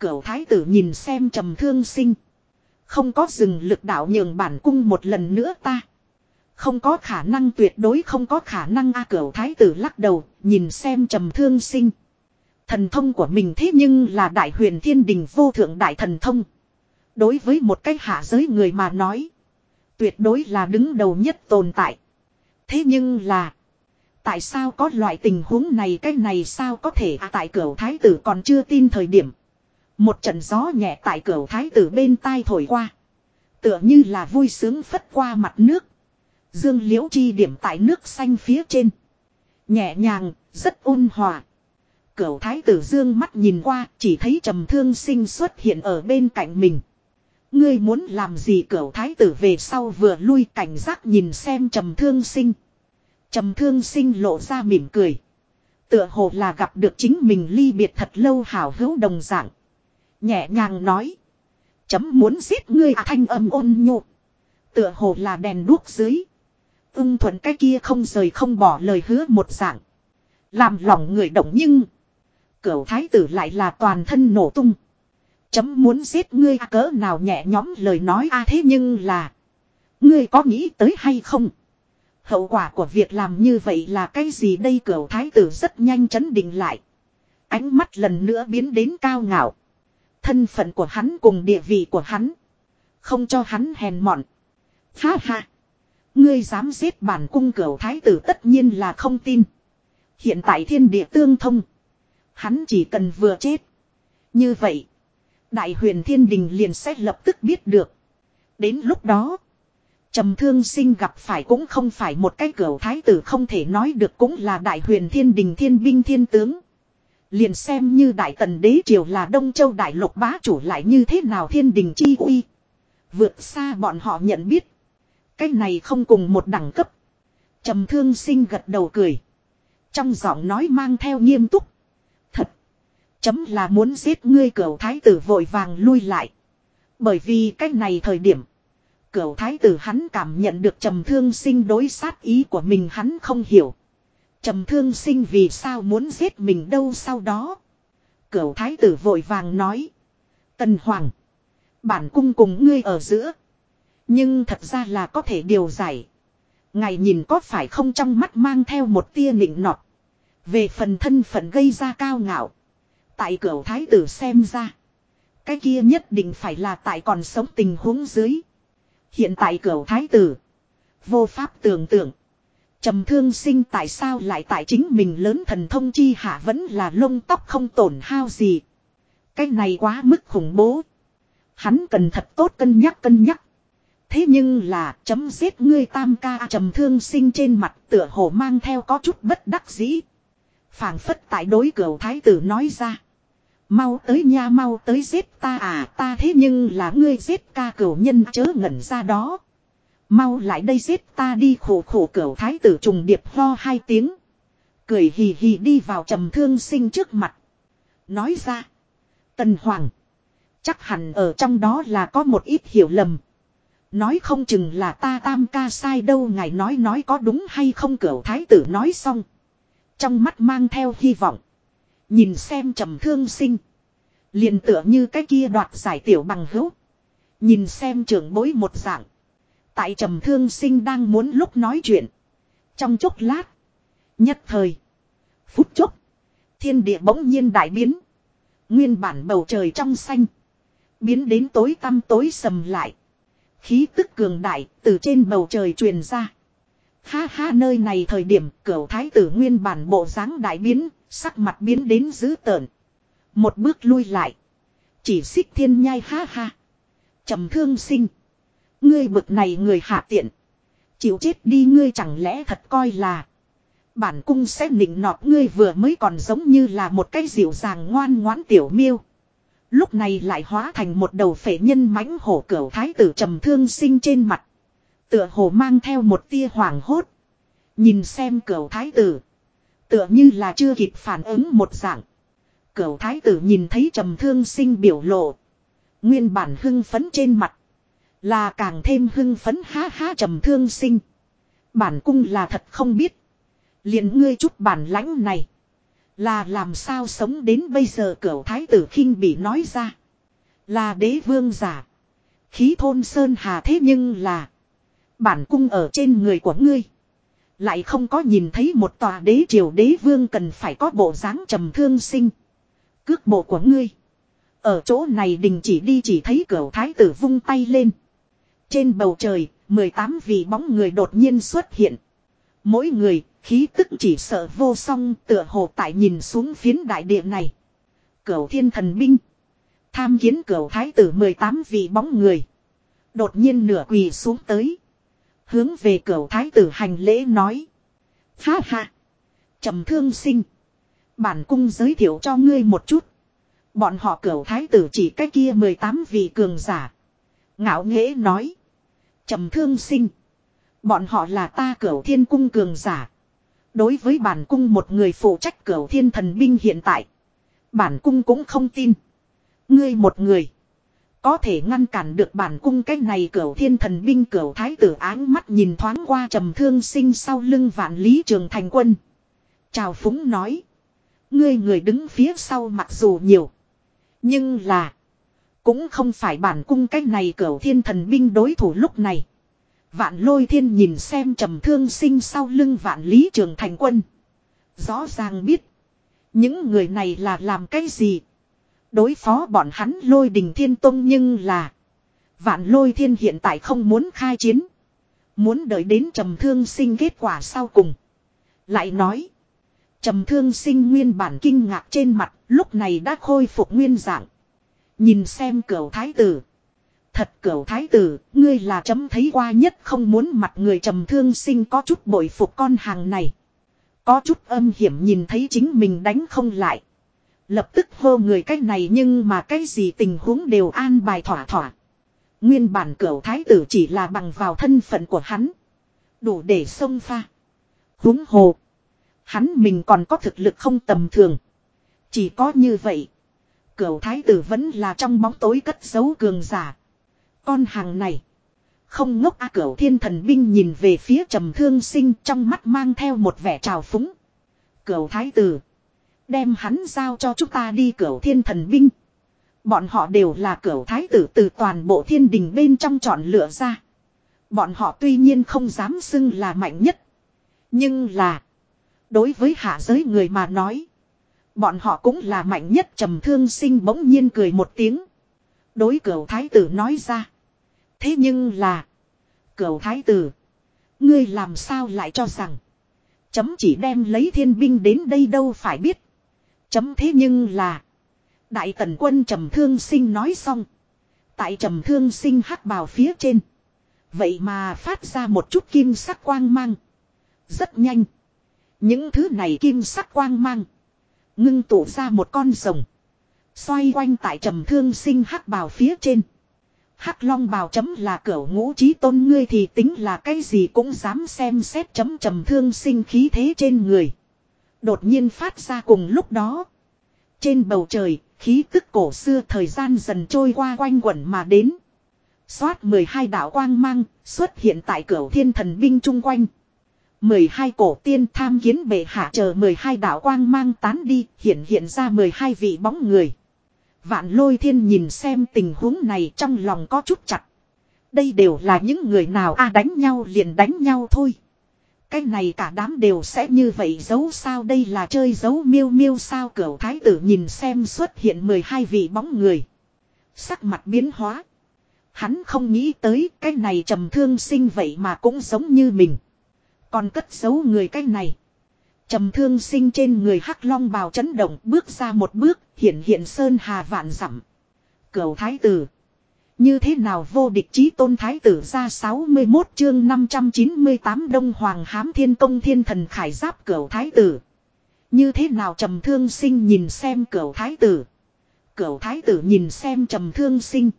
Cửu thái tử nhìn xem trầm thương sinh. Không có dừng lực đạo nhường bản cung một lần nữa ta. Không có khả năng tuyệt đối không có khả năng a à, cửu thái tử lắc đầu nhìn xem trầm thương sinh. Thần thông của mình thế nhưng là đại huyền thiên đình vô thượng đại thần thông. Đối với một cái hạ giới người mà nói. Tuyệt đối là đứng đầu nhất tồn tại. Thế nhưng là. Tại sao có loại tình huống này cái này sao có thể à, tại cửa thái tử còn chưa tin thời điểm. Một trận gió nhẹ tại cửa thái tử bên tai thổi qua. Tựa như là vui sướng phất qua mặt nước. Dương liễu chi điểm tại nước xanh phía trên. Nhẹ nhàng, rất ôn hòa. Cửu thái tử dương mắt nhìn qua, chỉ thấy trầm thương sinh xuất hiện ở bên cạnh mình. Ngươi muốn làm gì cửu thái tử về sau vừa lui cảnh giác nhìn xem trầm thương sinh. Trầm thương sinh lộ ra mỉm cười. Tựa hồ là gặp được chính mình ly biệt thật lâu hảo hữu đồng dạng. Nhẹ nhàng nói. Chấm muốn giết ngươi à, thanh âm ôn nhu Tựa hồ là đèn đuốc dưới. Ưng thuận cái kia không rời không bỏ lời hứa một dạng. Làm lòng người động nhưng. Cửu thái tử lại là toàn thân nổ tung. Chấm muốn giết ngươi à, cỡ nào nhẹ nhõm lời nói a thế nhưng là. Ngươi có nghĩ tới hay không? Hậu quả của việc làm như vậy là cái gì đây cửu thái tử rất nhanh chấn định lại. Ánh mắt lần nữa biến đến cao ngạo. Thân phận của hắn cùng địa vị của hắn. Không cho hắn hèn mọn. Ha ha. Ngươi dám giết bản cung cửu thái tử tất nhiên là không tin. Hiện tại thiên địa tương thông. Hắn chỉ cần vừa chết. Như vậy. Đại huyền thiên đình liền sẽ lập tức biết được. Đến lúc đó. Trầm thương sinh gặp phải cũng không phải một cái cửa thái tử không thể nói được cũng là đại huyền thiên đình thiên binh thiên tướng. Liền xem như đại tần đế triều là Đông Châu đại lục bá chủ lại như thế nào thiên đình chi uy. Vượt xa bọn họ nhận biết. Cái này không cùng một đẳng cấp. Trầm thương sinh gật đầu cười. Trong giọng nói mang theo nghiêm túc. Chấm là muốn giết ngươi, cửu thái tử vội vàng lui lại. Bởi vì cái này thời điểm. Cửu thái tử hắn cảm nhận được trầm thương sinh đối sát ý của mình hắn không hiểu. Trầm thương sinh vì sao muốn giết mình đâu sau đó. Cửu thái tử vội vàng nói. Tần Hoàng. Bản cung cùng ngươi ở giữa. Nhưng thật ra là có thể điều giải. Ngài nhìn có phải không trong mắt mang theo một tia nịnh nọt. Về phần thân phận gây ra cao ngạo. Tại cửa thái tử xem ra. Cái kia nhất định phải là tại còn sống tình huống dưới. Hiện tại cửa thái tử. Vô pháp tưởng tượng. trầm thương sinh tại sao lại tại chính mình lớn thần thông chi hạ vẫn là lông tóc không tổn hao gì. Cái này quá mức khủng bố. Hắn cần thật tốt cân nhắc cân nhắc. Thế nhưng là chấm giết ngươi tam ca trầm thương sinh trên mặt tựa hồ mang theo có chút bất đắc dĩ. phảng phất tại đối cửa thái tử nói ra. Mau tới nha, mau tới giết ta à ta thế nhưng là ngươi giết ca cửu nhân chớ ngẩn ra đó. Mau lại đây giết ta đi, khổ khổ cửu thái tử trùng điệp ho hai tiếng. Cười hì hì đi vào trầm thương sinh trước mặt. Nói ra. Tần Hoàng. Chắc hẳn ở trong đó là có một ít hiểu lầm. Nói không chừng là ta tam ca sai đâu, ngài nói nói có đúng hay không cửu thái tử nói xong. Trong mắt mang theo hy vọng. Nhìn xem trầm thương sinh. liền tựa như cái kia đoạt giải tiểu bằng hữu. Nhìn xem trưởng bối một dạng. Tại trầm thương sinh đang muốn lúc nói chuyện. Trong chốc lát. Nhất thời. Phút chốc. Thiên địa bỗng nhiên đại biến. Nguyên bản bầu trời trong xanh. Biến đến tối tăm tối sầm lại. Khí tức cường đại từ trên bầu trời truyền ra. Ha ha nơi này thời điểm cửu thái tử nguyên bản bộ dáng đại biến, sắc mặt biến đến dữ tợn. Một bước lui lại. Chỉ xích thiên nhai ha ha. trầm thương sinh. Ngươi bực này người hạ tiện. Chịu chết đi ngươi chẳng lẽ thật coi là. Bản cung sẽ nịnh nọt ngươi vừa mới còn giống như là một cái dịu dàng ngoan ngoãn tiểu miêu. Lúc này lại hóa thành một đầu phệ nhân mãnh hổ cửu thái tử trầm thương sinh trên mặt. Tựa hồ mang theo một tia hoàng hốt. Nhìn xem cửu thái tử. Tựa như là chưa kịp phản ứng một dạng. Cửu thái tử nhìn thấy trầm thương sinh biểu lộ. Nguyên bản hưng phấn trên mặt. Là càng thêm hưng phấn ha ha trầm thương sinh. Bản cung là thật không biết. liền ngươi chút bản lãnh này. Là làm sao sống đến bây giờ cửu thái tử khinh bị nói ra. Là đế vương giả. Khí thôn sơn hà thế nhưng là. Bản cung ở trên người của ngươi. Lại không có nhìn thấy một tòa đế triều đế vương cần phải có bộ dáng trầm thương sinh. Cước bộ của ngươi. Ở chỗ này đình chỉ đi chỉ thấy cửa thái tử vung tay lên. Trên bầu trời, 18 vị bóng người đột nhiên xuất hiện. Mỗi người Khí tức chỉ sợ vô song tựa hồ tại nhìn xuống phiến đại địa này. Cửu thiên thần binh. Tham kiến cửu thái tử 18 vị bóng người. Đột nhiên nửa quỳ xuống tới. Hướng về cửu thái tử hành lễ nói. Ha ha. trầm thương sinh. Bản cung giới thiệu cho ngươi một chút. Bọn họ cửu thái tử chỉ cái kia 18 vị cường giả. Ngạo nghễ nói. trầm thương sinh. Bọn họ là ta cửu thiên cung cường giả. Đối với bản cung một người phụ trách cửu thiên thần binh hiện tại. Bản cung cũng không tin. Ngươi một người. Có thể ngăn cản được bản cung cái này cửu thiên thần binh cửu thái tử áng mắt nhìn thoáng qua trầm thương sinh sau lưng vạn lý trường thành quân. Chào phúng nói. Ngươi người đứng phía sau mặc dù nhiều. Nhưng là. Cũng không phải bản cung cái này cửu thiên thần binh đối thủ lúc này. Vạn lôi thiên nhìn xem trầm thương sinh sau lưng vạn lý trường thành quân. Rõ ràng biết. Những người này là làm cái gì. Đối phó bọn hắn lôi đình thiên tông nhưng là. Vạn lôi thiên hiện tại không muốn khai chiến. Muốn đợi đến trầm thương sinh kết quả sau cùng. Lại nói. Trầm thương sinh nguyên bản kinh ngạc trên mặt lúc này đã khôi phục nguyên dạng. Nhìn xem cửu thái tử. Thật cửu thái tử, ngươi là chấm thấy qua nhất không muốn mặt người trầm thương sinh có chút bội phục con hàng này. Có chút âm hiểm nhìn thấy chính mình đánh không lại. Lập tức hô người cái này nhưng mà cái gì tình huống đều an bài thỏa thỏa. Nguyên bản cửu thái tử chỉ là bằng vào thân phận của hắn. Đủ để xông pha. Húng hồ. Hắn mình còn có thực lực không tầm thường. Chỉ có như vậy. Cửu thái tử vẫn là trong bóng tối cất giấu cường giả. Con hàng này. Không ngốc a cửu thiên thần binh nhìn về phía trầm thương sinh trong mắt mang theo một vẻ trào phúng. Cửu thái tử. Đem hắn giao cho chúng ta đi cửu thiên thần binh. Bọn họ đều là cửu thái tử từ toàn bộ thiên đình bên trong chọn lựa ra. Bọn họ tuy nhiên không dám xưng là mạnh nhất. Nhưng là. Đối với hạ giới người mà nói. Bọn họ cũng là mạnh nhất trầm thương sinh bỗng nhiên cười một tiếng. Đối cửu thái tử nói ra. Thế nhưng là. Cửu thái tử. Ngươi làm sao lại cho rằng. Chấm chỉ đem lấy thiên binh đến đây đâu phải biết. Chấm thế nhưng là. Đại tần quân trầm thương sinh nói xong. Tại trầm thương sinh hắc bào phía trên. Vậy mà phát ra một chút kim sắc quang mang. Rất nhanh. Những thứ này kim sắc quang mang. Ngưng tụ ra một con rồng. Xoay quanh tại trầm thương sinh hắc bào phía trên. Hắc long bào chấm là cửa ngũ trí tôn ngươi thì tính là cái gì cũng dám xem xét chấm trầm thương sinh khí thế trên người. Đột nhiên phát ra cùng lúc đó. Trên bầu trời, khí tức cổ xưa thời gian dần trôi qua quanh quẩn mà đến. Xoát 12 đạo quang mang, xuất hiện tại cửa thiên thần binh chung quanh. 12 cổ tiên tham kiến bệ hạ chờ 12 đạo quang mang tán đi, hiện hiện ra 12 vị bóng người. Vạn lôi thiên nhìn xem tình huống này trong lòng có chút chặt. Đây đều là những người nào a à, đánh nhau liền đánh nhau thôi. Cái này cả đám đều sẽ như vậy giấu sao đây là chơi giấu miêu miêu sao cửu thái tử nhìn xem xuất hiện 12 vị bóng người. Sắc mặt biến hóa. Hắn không nghĩ tới cái này trầm thương sinh vậy mà cũng giống như mình. Còn cất giấu người cái này. Trầm thương sinh trên người hắc long bào chấn động bước ra một bước, hiện hiện sơn hà vạn dặm Cửu thái tử. Như thế nào vô địch chí tôn thái tử ra 61 chương 598 Đông Hoàng hám thiên công thiên thần khải giáp cửu thái tử. Như thế nào trầm thương sinh nhìn xem cửu thái tử. Cửu thái tử nhìn xem trầm thương sinh.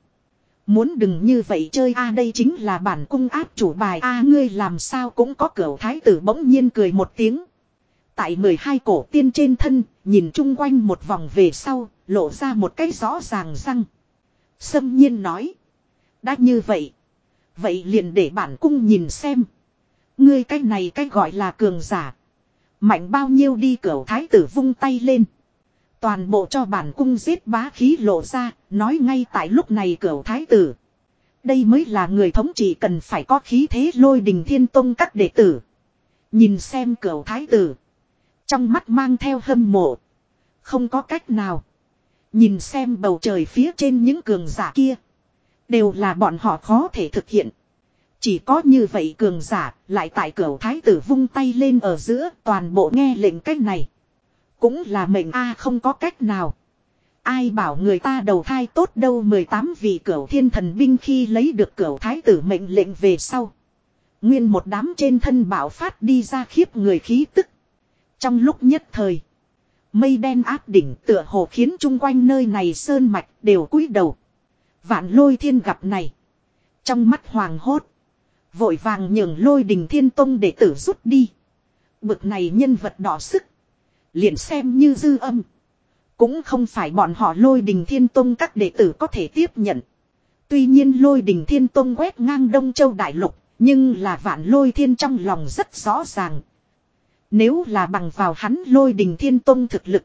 Muốn đừng như vậy chơi a đây chính là bản cung áp chủ bài a ngươi làm sao cũng có cửu thái tử bỗng nhiên cười một tiếng. Tại 12 cổ tiên trên thân, nhìn chung quanh một vòng về sau, lộ ra một cái rõ ràng răng. Sâm nhiên nói. Đã như vậy. Vậy liền để bản cung nhìn xem. Ngươi cái này cái gọi là cường giả. Mạnh bao nhiêu đi cửa thái tử vung tay lên. Toàn bộ cho bản cung giết bá khí lộ ra, nói ngay tại lúc này cửa thái tử. Đây mới là người thống trị cần phải có khí thế lôi đình thiên tông các đệ tử. Nhìn xem cửa thái tử. Trong mắt mang theo hâm mộ. Không có cách nào. Nhìn xem bầu trời phía trên những cường giả kia. Đều là bọn họ khó thể thực hiện. Chỉ có như vậy cường giả lại tại cửa thái tử vung tay lên ở giữa toàn bộ nghe lệnh cách này. Cũng là mệnh A không có cách nào. Ai bảo người ta đầu thai tốt đâu 18 vị cửa thiên thần binh khi lấy được cửa thái tử mệnh lệnh về sau. Nguyên một đám trên thân bảo phát đi ra khiếp người khí tức. Trong lúc nhất thời. Mây đen áp đỉnh tựa hồ khiến chung quanh nơi này sơn mạch đều cúi đầu. Vạn lôi thiên gặp này. Trong mắt hoàng hốt. Vội vàng nhường lôi đình thiên tông để tử rút đi. Bực này nhân vật đỏ sức. Liền xem như dư âm. Cũng không phải bọn họ lôi đình thiên tông các đệ tử có thể tiếp nhận. Tuy nhiên lôi đình thiên tông quét ngang Đông Châu Đại Lục. Nhưng là vạn lôi thiên trong lòng rất rõ ràng. Nếu là bằng vào hắn lôi đình thiên tông thực lực.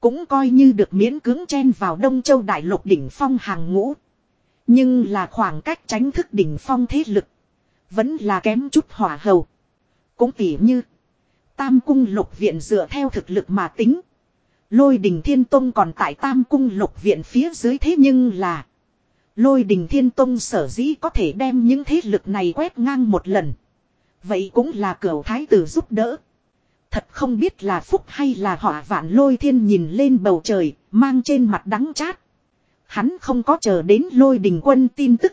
Cũng coi như được miễn cưỡng chen vào Đông Châu Đại Lục đỉnh phong hàng ngũ. Nhưng là khoảng cách tránh thức đỉnh phong thế lực. Vẫn là kém chút hỏa hầu. Cũng tỉ như. Tam cung lục viện dựa theo thực lực mà tính. Lôi đình thiên tông còn tại tam cung lục viện phía dưới thế nhưng là. Lôi đình thiên tông sở dĩ có thể đem những thế lực này quét ngang một lần. Vậy cũng là cửa thái tử giúp đỡ. Thật không biết là phúc hay là họa vạn lôi thiên nhìn lên bầu trời, mang trên mặt đắng chát. Hắn không có chờ đến lôi đình quân tin tức.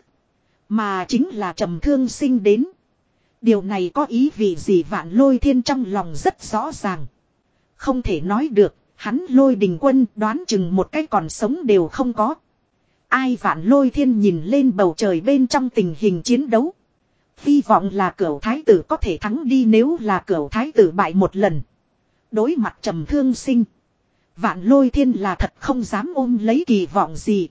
Mà chính là trầm thương sinh đến. Điều này có ý vị gì vạn lôi thiên trong lòng rất rõ ràng. Không thể nói được, hắn lôi đình quân đoán chừng một cái còn sống đều không có. Ai vạn lôi thiên nhìn lên bầu trời bên trong tình hình chiến đấu. Hy vọng là cửu thái tử có thể thắng đi nếu là cửu thái tử bại một lần. Đối mặt trầm thương sinh. Vạn lôi thiên là thật không dám ôm lấy kỳ vọng gì.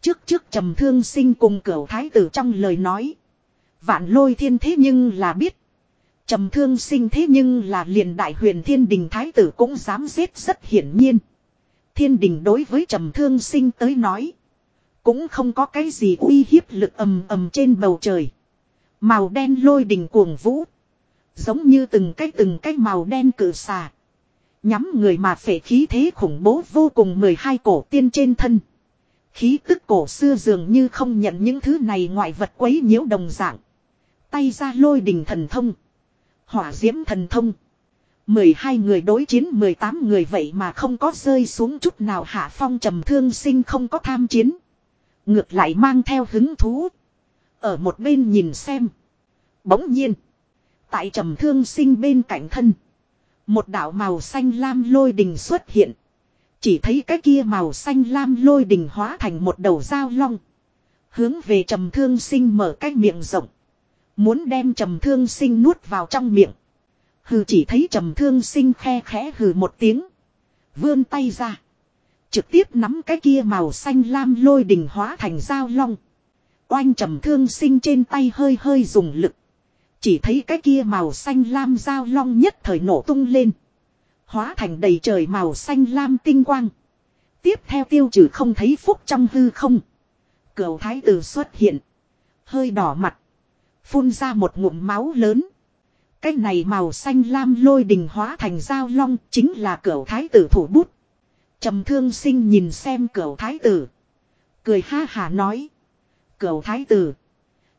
Trước trước trầm thương sinh cùng cửu thái tử trong lời nói. Vạn lôi thiên thế nhưng là biết. Trầm thương sinh thế nhưng là liền đại huyền thiên đình thái tử cũng dám giết rất hiển nhiên. Thiên đình đối với trầm thương sinh tới nói. Cũng không có cái gì uy hiếp lực ầm ầm trên bầu trời. Màu đen lôi đình cuồng vũ. Giống như từng cái từng cái màu đen cử xà. Nhắm người mà phệ khí thế khủng bố vô cùng 12 cổ tiên trên thân. Khí tức cổ xưa dường như không nhận những thứ này ngoại vật quấy nhiễu đồng dạng. Tay ra lôi đình thần thông. Hỏa diễm thần thông. 12 người đối chiến 18 người vậy mà không có rơi xuống chút nào hạ phong trầm thương sinh không có tham chiến. Ngược lại mang theo hứng thú. Ở một bên nhìn xem. Bỗng nhiên. Tại trầm thương sinh bên cạnh thân. Một đạo màu xanh lam lôi đình xuất hiện. Chỉ thấy cái kia màu xanh lam lôi đình hóa thành một đầu dao long. Hướng về trầm thương sinh mở cái miệng rộng. Muốn đem trầm thương sinh nuốt vào trong miệng. Hừ, chỉ thấy trầm thương sinh khe khẽ hừ một tiếng. Vươn tay ra. Trực tiếp nắm cái kia màu xanh lam lôi đình hóa thành dao long. Oanh trầm thương sinh trên tay hơi hơi dùng lực. Chỉ thấy cái kia màu xanh lam dao long nhất thời nổ tung lên. Hóa thành đầy trời màu xanh lam tinh quang. Tiếp theo tiêu trừ không thấy phúc trong hư không. Cửu thái tử xuất hiện. Hơi đỏ mặt. Phun ra một ngụm máu lớn. Cái này màu xanh lam lôi đình hóa thành dao long chính là cửu thái tử thủ bút. trầm thương sinh nhìn xem cửu thái tử. Cười ha hà nói. Cửu thái tử.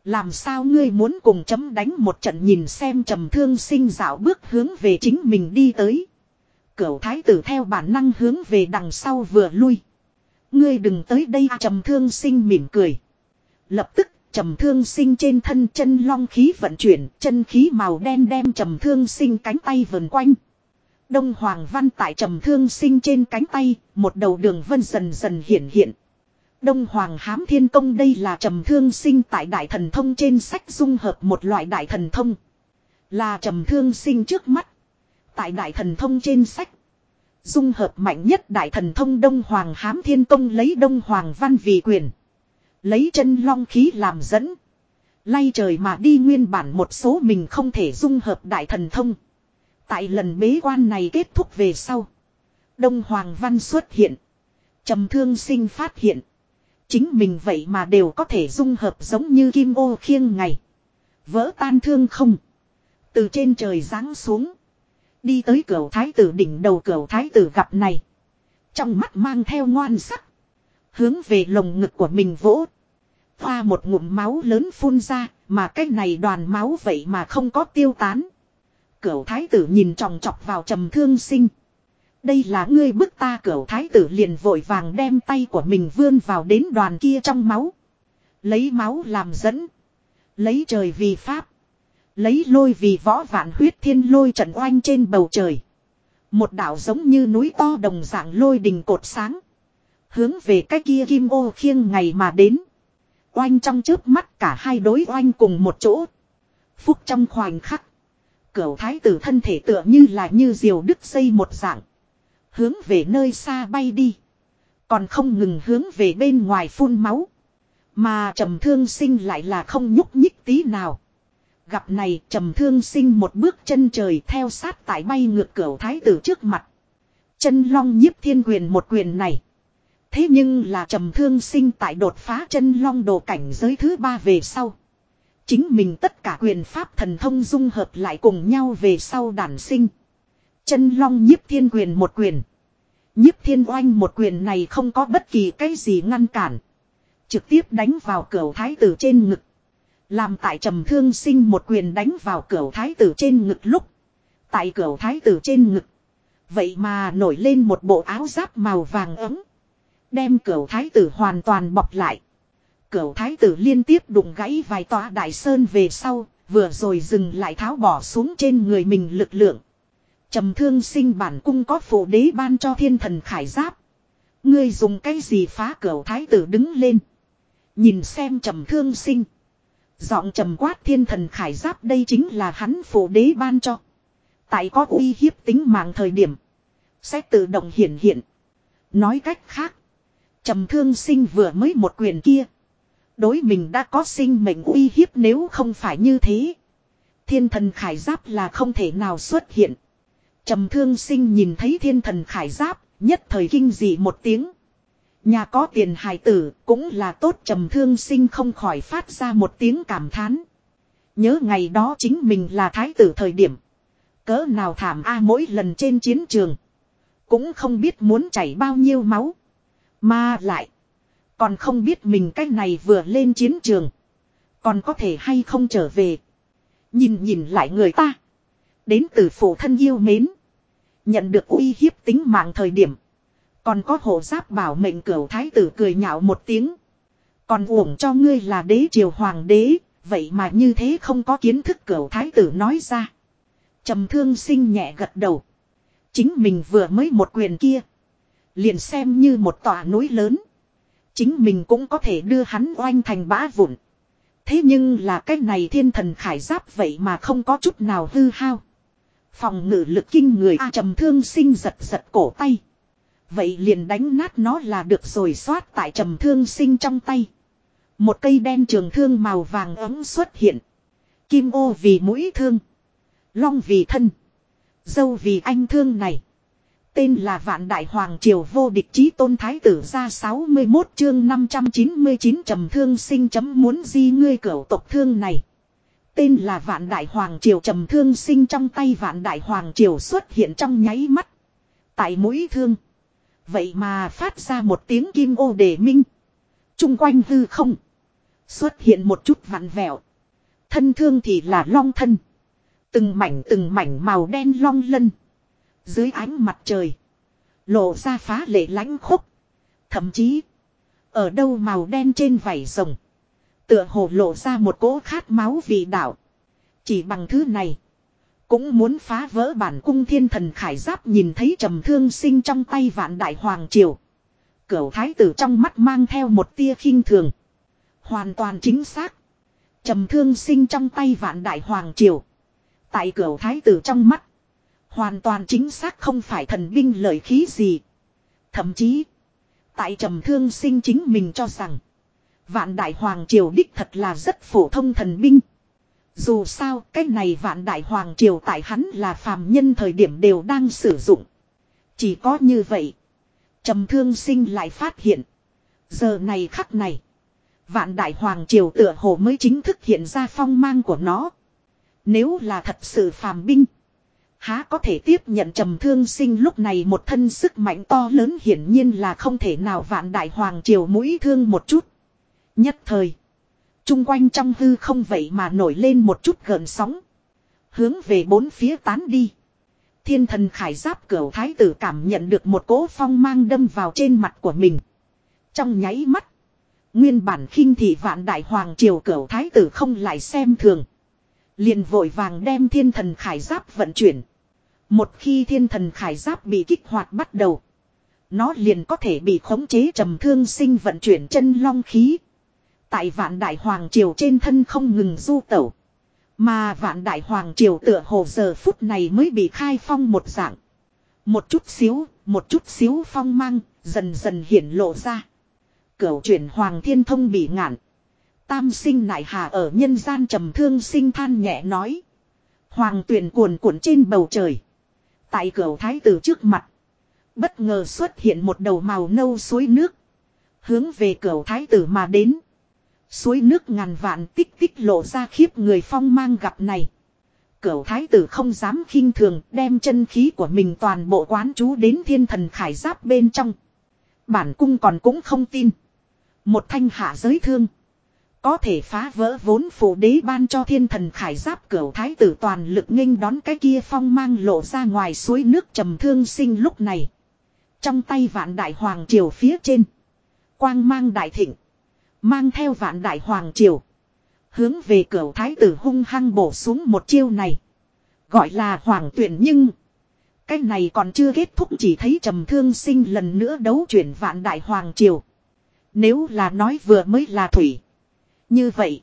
Làm sao ngươi muốn cùng chấm đánh một trận nhìn xem trầm thương sinh dạo bước hướng về chính mình đi tới. Cửu thái tử theo bản năng hướng về đằng sau vừa lui. Ngươi đừng tới đây à, trầm thương sinh mỉm cười. Lập tức trầm thương sinh trên thân chân long khí vận chuyển chân khí màu đen đem trầm thương sinh cánh tay vần quanh. Đông Hoàng Văn tại trầm thương sinh trên cánh tay, một đầu đường vân dần dần hiện hiện. Đông Hoàng Hám Thiên Công đây là trầm thương sinh tại Đại Thần Thông trên sách dung hợp một loại Đại Thần Thông. Là trầm thương sinh trước mắt. Tại Đại Thần Thông trên sách. Dung hợp mạnh nhất Đại Thần Thông Đông Hoàng Hám Thiên Công lấy Đông Hoàng Văn vì quyền. Lấy chân long khí làm dẫn. Lay trời mà đi nguyên bản một số mình không thể dung hợp Đại Thần Thông. Tại lần bế quan này kết thúc về sau. Đông Hoàng Văn xuất hiện. Trầm thương sinh phát hiện. Chính mình vậy mà đều có thể dung hợp giống như kim ô khiêng ngày. Vỡ tan thương không. Từ trên trời giáng xuống. Đi tới cửa thái tử đỉnh đầu cửa thái tử gặp này. Trong mắt mang theo ngoan sắc. Hướng về lồng ngực của mình vỗ. Hoa một ngụm máu lớn phun ra. Mà cái này đoàn máu vậy mà không có tiêu tán. Cửu thái tử nhìn tròng trọc vào trầm thương sinh. Đây là ngươi bức ta cửu thái tử liền vội vàng đem tay của mình vươn vào đến đoàn kia trong máu. Lấy máu làm dẫn. Lấy trời vì pháp. Lấy lôi vì võ vạn huyết thiên lôi trận oanh trên bầu trời. Một đảo giống như núi to đồng dạng lôi đình cột sáng. Hướng về cái kia kim ô khiêng ngày mà đến. Oanh trong trước mắt cả hai đối oanh cùng một chỗ. Phúc trong khoảnh khắc. Cửu thái tử thân thể tựa như là như diều đứt xây một dạng. Hướng về nơi xa bay đi. Còn không ngừng hướng về bên ngoài phun máu. Mà trầm thương sinh lại là không nhúc nhích tí nào. Gặp này, trầm thương sinh một bước chân trời theo sát tại bay ngược cửa thái tử trước mặt. Chân long nhiếp thiên quyền một quyền này. Thế nhưng là trầm thương sinh tại đột phá chân long đồ cảnh giới thứ ba về sau. Chính mình tất cả quyền pháp thần thông dung hợp lại cùng nhau về sau đản sinh. Chân long nhiếp thiên quyền một quyền. Nhiếp thiên oanh một quyền này không có bất kỳ cái gì ngăn cản. Trực tiếp đánh vào cửa thái tử trên ngực. Làm tại trầm thương sinh một quyền đánh vào cửa thái tử trên ngực lúc. Tại cửa thái tử trên ngực. Vậy mà nổi lên một bộ áo giáp màu vàng ấm. Đem cửa thái tử hoàn toàn bọc lại. Cửa thái tử liên tiếp đụng gãy vài tòa đại sơn về sau, vừa rồi dừng lại tháo bỏ xuống trên người mình lực lượng. Trầm thương sinh bản cung có phụ đế ban cho thiên thần khải giáp. Ngươi dùng cái gì phá cửa thái tử đứng lên. Nhìn xem trầm thương sinh. Giọng trầm quát thiên thần khải giáp đây chính là hắn phụ đế ban cho. Tại có uy hiếp tính mạng thời điểm. Sẽ tự động hiển hiện. Nói cách khác. Trầm thương sinh vừa mới một quyền kia. Đối mình đã có sinh mệnh uy hiếp nếu không phải như thế. Thiên thần khải giáp là không thể nào xuất hiện. Trầm thương sinh nhìn thấy thiên thần khải giáp, nhất thời kinh dị một tiếng. Nhà có tiền hài tử cũng là tốt trầm thương sinh không khỏi phát ra một tiếng cảm thán. Nhớ ngày đó chính mình là thái tử thời điểm. Cỡ nào thảm a mỗi lần trên chiến trường. Cũng không biết muốn chảy bao nhiêu máu. Mà lại. Còn không biết mình cái này vừa lên chiến trường. Còn có thể hay không trở về. Nhìn nhìn lại người ta. Đến từ phụ thân yêu mến. Nhận được uy hiếp tính mạng thời điểm. Còn có hộ giáp bảo mệnh cửu thái tử cười nhạo một tiếng. Còn uổng cho ngươi là đế triều hoàng đế. Vậy mà như thế không có kiến thức cửu thái tử nói ra. trầm thương sinh nhẹ gật đầu. Chính mình vừa mới một quyền kia. Liền xem như một tòa núi lớn. Chính mình cũng có thể đưa hắn oanh thành bã vụn. Thế nhưng là cái này thiên thần khải giáp vậy mà không có chút nào hư hao. Phòng ngự lực kinh người A trầm thương sinh giật giật cổ tay. Vậy liền đánh nát nó là được rồi xoát tại trầm thương sinh trong tay. Một cây đen trường thương màu vàng ấm xuất hiện. Kim ô vì mũi thương. Long vì thân. Dâu vì anh thương này. Tên là Vạn Đại Hoàng Triều vô địch chí tôn thái tử ra 61 chương 599 trầm thương sinh chấm muốn di ngươi cửu tộc thương này. Tên là Vạn Đại Hoàng Triều, trầm thương sinh trong tay Vạn Đại Hoàng Triều xuất hiện trong nháy mắt. Tại mũi thương. Vậy mà phát ra một tiếng kim ô đề minh. Trung quanh hư không. Xuất hiện một chút vặn vẹo. Thân thương thì là long thân. Từng mảnh từng mảnh màu đen long lân. Dưới ánh mặt trời. Lộ ra phá lệ lãnh khúc. Thậm chí. Ở đâu màu đen trên vảy rồng. Tựa hồ lộ ra một cỗ khát máu vì đạo. Chỉ bằng thứ này. Cũng muốn phá vỡ bản cung thiên thần khải giáp nhìn thấy trầm thương sinh trong tay vạn đại hoàng triều. Cửu thái tử trong mắt mang theo một tia khinh thường. Hoàn toàn chính xác. Trầm thương sinh trong tay vạn đại hoàng triều. Tại cửu thái tử trong mắt. Hoàn toàn chính xác không phải thần binh lợi khí gì. Thậm chí. Tại trầm thương sinh chính mình cho rằng. Vạn đại hoàng triều đích thật là rất phổ thông thần binh. Dù sao, cái này vạn đại hoàng triều tại hắn là phàm nhân thời điểm đều đang sử dụng. Chỉ có như vậy. Trầm thương sinh lại phát hiện. Giờ này khắc này. Vạn đại hoàng triều tựa hồ mới chính thức hiện ra phong mang của nó. Nếu là thật sự phàm binh. Há có thể tiếp nhận trầm thương sinh lúc này một thân sức mạnh to lớn hiển nhiên là không thể nào vạn đại hoàng triều mũi thương một chút. Nhất thời. Trung quanh trong hư không vậy mà nổi lên một chút gợn sóng. Hướng về bốn phía tán đi. Thiên thần khải giáp cửa thái tử cảm nhận được một cỗ phong mang đâm vào trên mặt của mình. Trong nháy mắt. Nguyên bản khinh thị vạn đại hoàng triều cửa thái tử không lại xem thường. Liền vội vàng đem thiên thần khải giáp vận chuyển. Một khi thiên thần khải giáp bị kích hoạt bắt đầu. Nó liền có thể bị khống chế trầm thương sinh vận chuyển chân long khí. Tại vạn đại hoàng triều trên thân không ngừng du tẩu. Mà vạn đại hoàng triều tựa hồ giờ phút này mới bị khai phong một dạng. Một chút xíu, một chút xíu phong mang, dần dần hiển lộ ra. Cửu chuyển hoàng thiên thông bị ngạn. Tam sinh nại hà ở nhân gian trầm thương sinh than nhẹ nói. Hoàng tuyển cuồn cuộn trên bầu trời. Tại cửu thái tử trước mặt. Bất ngờ xuất hiện một đầu màu nâu suối nước. Hướng về cửu thái tử mà đến. Suối nước ngàn vạn tích tích lộ ra khiếp người phong mang gặp này. Cửu thái tử không dám khinh thường, đem chân khí của mình toàn bộ quán chú đến thiên thần khải giáp bên trong. Bản cung còn cũng không tin. Một thanh hạ giới thương. Có thể phá vỡ vốn phủ đế ban cho thiên thần khải giáp cửu thái tử toàn lực nghênh đón cái kia phong mang lộ ra ngoài suối nước trầm thương sinh lúc này. Trong tay vạn đại hoàng triều phía trên. Quang mang đại thịnh. Mang theo vạn đại hoàng triều. Hướng về cửa thái tử hung hăng bổ xuống một chiêu này. Gọi là hoàng tuyển nhưng. Cái này còn chưa kết thúc chỉ thấy trầm thương sinh lần nữa đấu chuyển vạn đại hoàng triều. Nếu là nói vừa mới là thủy. Như vậy.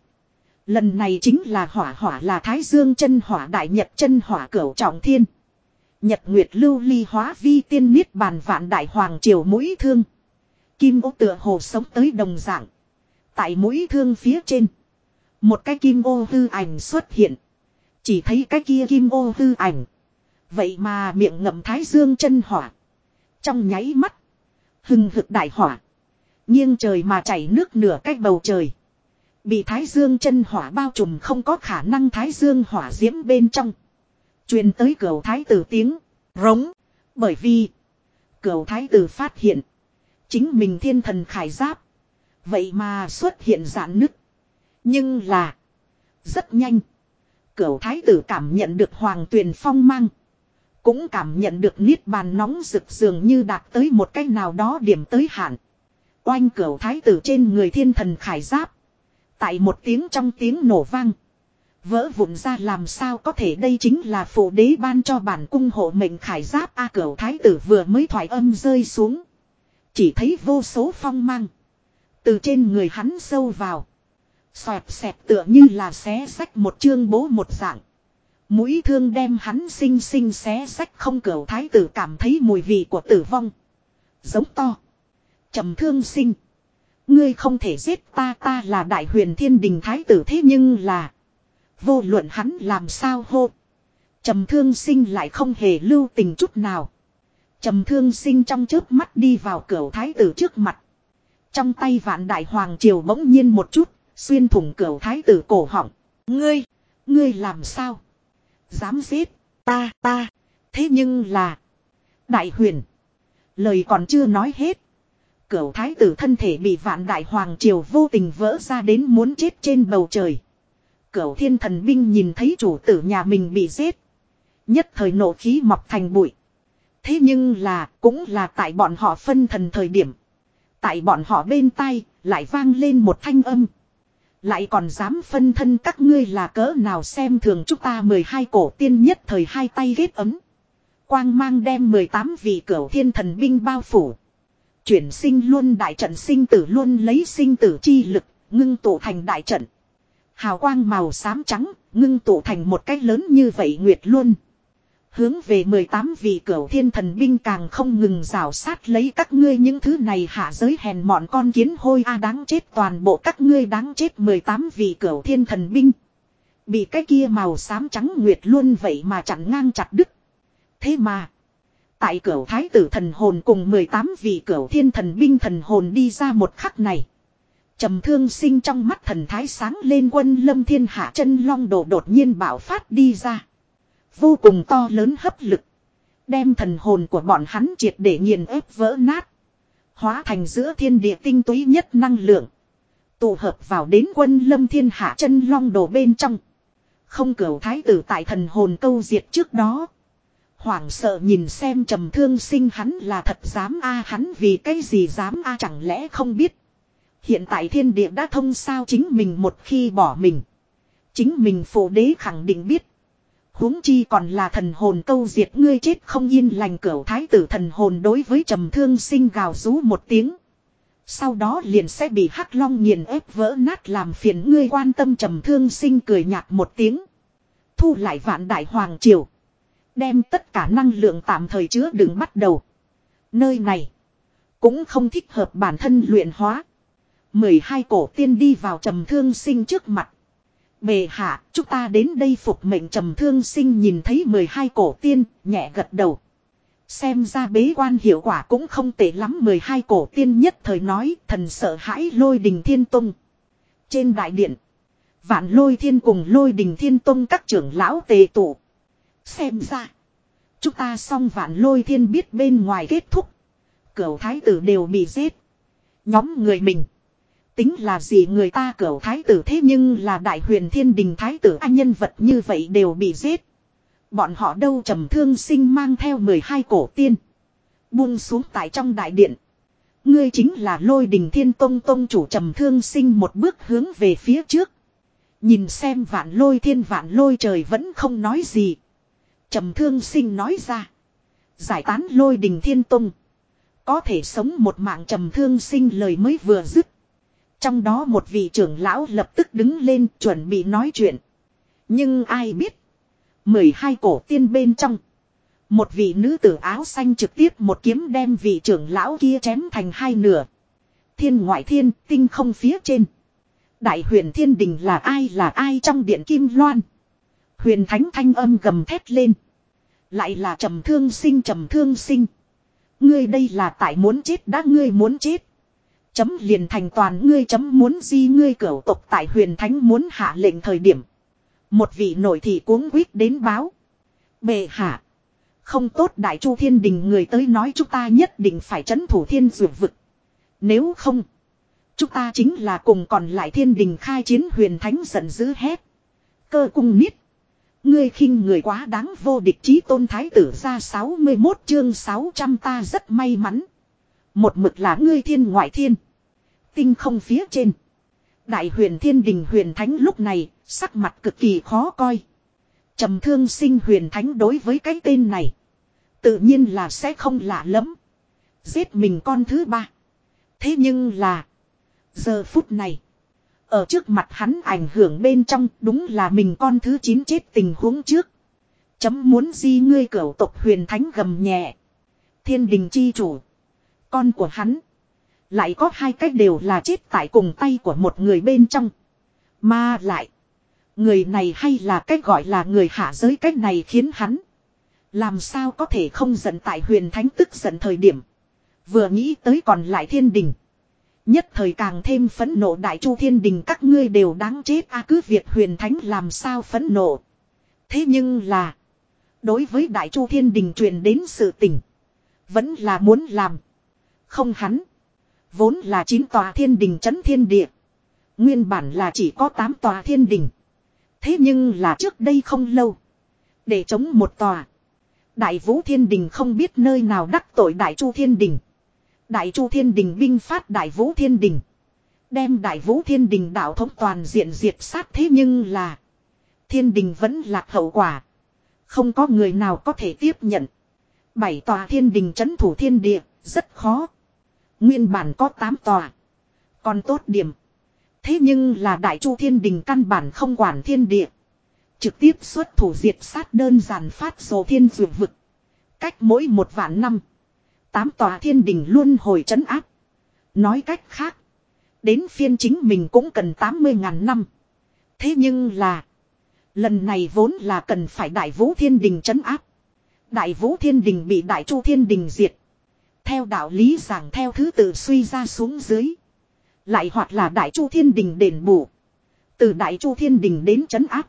Lần này chính là hỏa hỏa là thái dương chân hỏa đại nhật chân hỏa cửu trọng thiên. Nhật nguyệt lưu ly hóa vi tiên niết bàn vạn đại hoàng triều mũi thương. Kim ô tựa hồ sống tới đồng dạng. Tại mũi thương phía trên. Một cái kim ô hư ảnh xuất hiện. Chỉ thấy cái kia kim ô hư ảnh. Vậy mà miệng ngậm thái dương chân hỏa. Trong nháy mắt. Hừng hực đại hỏa. Nghiêng trời mà chảy nước nửa cách bầu trời. Bị thái dương chân hỏa bao trùm không có khả năng thái dương hỏa diễm bên trong. truyền tới cửa thái tử tiếng. Rống. Bởi vì. Cửa thái tử phát hiện. Chính mình thiên thần khải giáp. Vậy mà xuất hiện giãn nứt. Nhưng là. Rất nhanh. Cửu thái tử cảm nhận được hoàng tuyền phong mang. Cũng cảm nhận được niết bàn nóng rực dường như đạt tới một cách nào đó điểm tới hạn. Oanh cửu thái tử trên người thiên thần khải giáp. Tại một tiếng trong tiếng nổ vang. Vỡ vụn ra làm sao có thể đây chính là phụ đế ban cho bản cung hộ mệnh khải giáp A cửu thái tử vừa mới thoải âm rơi xuống. Chỉ thấy vô số phong mang. Từ trên người hắn sâu vào. Xoẹt xẹt tựa như là xé sách một chương bố một dạng. Mũi thương đem hắn xinh xinh xé sách không cửa thái tử cảm thấy mùi vị của tử vong. Giống to. trầm thương sinh. Ngươi không thể giết ta ta là đại huyền thiên đình thái tử thế nhưng là. Vô luận hắn làm sao hô. Trầm thương sinh lại không hề lưu tình chút nào. Trầm thương sinh trong chớp mắt đi vào cửa thái tử trước mặt. Trong tay vạn đại hoàng triều bỗng nhiên một chút, xuyên thủng cửa thái tử cổ họng. Ngươi, ngươi làm sao? Dám giết, ta, ta. Thế nhưng là... Đại huyền. Lời còn chưa nói hết. Cửu thái tử thân thể bị vạn đại hoàng triều vô tình vỡ ra đến muốn chết trên bầu trời. Cửu thiên thần binh nhìn thấy chủ tử nhà mình bị giết. Nhất thời nộ khí mọc thành bụi. Thế nhưng là cũng là tại bọn họ phân thần thời điểm. Tại bọn họ bên tai lại vang lên một thanh âm. Lại còn dám phân thân các ngươi là cỡ nào xem thường chúng ta 12 cổ tiên nhất thời hai tay ghét ấm. Quang mang đem 18 vị cửu thiên thần binh bao phủ. Chuyển sinh luôn đại trận sinh tử luôn lấy sinh tử chi lực, ngưng tụ thành đại trận. Hào quang màu xám trắng, ngưng tụ thành một cách lớn như vậy nguyệt luôn. Hướng về 18 vị cửu thiên thần binh càng không ngừng rào sát lấy các ngươi những thứ này hạ giới hèn mọn con kiến hôi a à đáng chết toàn bộ các ngươi đáng chết 18 vị cửu thiên thần binh. Bị cái kia màu xám trắng nguyệt luôn vậy mà chặn ngang chặt đứt. Thế mà. Tại cửu thái tử thần hồn cùng 18 vị cửu thiên thần binh thần hồn đi ra một khắc này. trầm thương sinh trong mắt thần thái sáng lên quân lâm thiên hạ chân long đồ đột nhiên bảo phát đi ra. Vô cùng to lớn hấp lực. Đem thần hồn của bọn hắn triệt để nghiền ép vỡ nát. Hóa thành giữa thiên địa tinh túy nhất năng lượng. Tụ hợp vào đến quân lâm thiên hạ chân long đồ bên trong. Không cửu thái tử tại thần hồn câu diệt trước đó. Hoảng sợ nhìn xem trầm thương sinh hắn là thật dám a, hắn vì cái gì dám a chẳng lẽ không biết. Hiện tại thiên địa đã thông sao chính mình một khi bỏ mình. Chính mình phổ đế khẳng định biết huống chi còn là thần hồn câu diệt ngươi chết không yên lành cửu thái tử thần hồn đối với trầm thương sinh gào rú một tiếng. Sau đó liền sẽ bị hắc long nghiền ép vỡ nát làm phiền ngươi quan tâm trầm thương sinh cười nhạt một tiếng. Thu lại vạn đại hoàng triều. Đem tất cả năng lượng tạm thời chứa đừng bắt đầu. Nơi này. Cũng không thích hợp bản thân luyện hóa. 12 cổ tiên đi vào trầm thương sinh trước mặt. Bề hạ, chúng ta đến đây phục mệnh trầm thương sinh nhìn thấy 12 cổ tiên, nhẹ gật đầu. Xem ra bế quan hiệu quả cũng không tệ lắm 12 cổ tiên nhất thời nói thần sợ hãi lôi đình thiên tung. Trên đại điện, vạn lôi thiên cùng lôi đình thiên tung các trưởng lão tề tụ. Xem ra, chúng ta xong vạn lôi thiên biết bên ngoài kết thúc. Cửu thái tử đều bị giết. Nhóm người mình. Tính là gì người ta cửu thái tử thế nhưng là đại huyền thiên đình thái tử anh nhân vật như vậy đều bị giết. Bọn họ đâu trầm thương sinh mang theo 12 cổ tiên. Buông xuống tại trong đại điện. Ngươi chính là lôi đình thiên tông tông chủ trầm thương sinh một bước hướng về phía trước. Nhìn xem vạn lôi thiên vạn lôi trời vẫn không nói gì. Trầm thương sinh nói ra. Giải tán lôi đình thiên tông. Có thể sống một mạng trầm thương sinh lời mới vừa dứt. Trong đó một vị trưởng lão lập tức đứng lên chuẩn bị nói chuyện. Nhưng ai biết. mười hai cổ tiên bên trong. Một vị nữ tử áo xanh trực tiếp một kiếm đem vị trưởng lão kia chém thành hai nửa. Thiên ngoại thiên, tinh không phía trên. Đại huyền thiên đình là ai là ai trong điện kim loan. Huyền thánh thanh âm gầm thét lên. Lại là trầm thương sinh trầm thương sinh. Ngươi đây là tại muốn chết đã ngươi muốn chết. Chấm liền thành toàn ngươi chấm muốn di ngươi cửu tộc tại huyền thánh muốn hạ lệnh thời điểm. Một vị nội thị cuống quýt đến báo. Bệ hạ. Không tốt đại chu thiên đình người tới nói chúng ta nhất định phải chấn thủ thiên dược vực. Nếu không. Chúng ta chính là cùng còn lại thiên đình khai chiến huyền thánh giận dữ hét. Cơ cung niết. Ngươi khinh người quá đáng vô địch chí tôn thái tử ra 61 chương 600 ta rất may mắn. Một mực là ngươi thiên ngoại thiên. Tinh không phía trên. Đại huyền thiên đình huyền thánh lúc này, sắc mặt cực kỳ khó coi. trầm thương sinh huyền thánh đối với cái tên này. Tự nhiên là sẽ không lạ lắm. Giết mình con thứ ba. Thế nhưng là. Giờ phút này. Ở trước mặt hắn ảnh hưởng bên trong đúng là mình con thứ chín chết tình huống trước. Chấm muốn di ngươi cửu tộc huyền thánh gầm nhẹ. Thiên đình chi chủ. Con của hắn. Lại có hai cách đều là chết tại cùng tay của một người bên trong. Mà lại. Người này hay là cách gọi là người hạ giới cách này khiến hắn. Làm sao có thể không giận tại huyền thánh tức giận thời điểm. Vừa nghĩ tới còn lại thiên đình. Nhất thời càng thêm phẫn nộ đại chu thiên đình các ngươi đều đáng chết a cứ việc huyền thánh làm sao phẫn nộ. Thế nhưng là. Đối với đại chu thiên đình truyền đến sự tình. Vẫn là muốn làm. Không hắn. Vốn là chín tòa thiên đình chấn thiên địa. Nguyên bản là chỉ có 8 tòa thiên đình. Thế nhưng là trước đây không lâu. Để chống một tòa. Đại vũ thiên đình không biết nơi nào đắc tội đại chu thiên đình. Đại chu thiên đình binh phát đại vũ thiên đình. Đem đại vũ thiên đình đạo thống toàn diện diệt sát thế nhưng là. Thiên đình vẫn lạc hậu quả. Không có người nào có thể tiếp nhận. Bảy tòa thiên đình chấn thủ thiên địa, rất khó. Nguyên bản có tám tòa. Còn tốt điểm. Thế nhưng là đại chu thiên đình căn bản không quản thiên địa. Trực tiếp xuất thủ diệt sát đơn giản phát số thiên dược vực. Cách mỗi một vạn năm. Tám tòa thiên đình luôn hồi trấn áp. Nói cách khác. Đến phiên chính mình cũng cần 80 ngàn năm. Thế nhưng là. Lần này vốn là cần phải đại vũ thiên đình trấn áp. Đại vũ thiên đình bị đại chu thiên đình diệt. Theo đạo lý giảng theo thứ tự suy ra xuống dưới. Lại hoặc là đại chu thiên đình đền bù. Từ đại chu thiên đình đến trấn áp.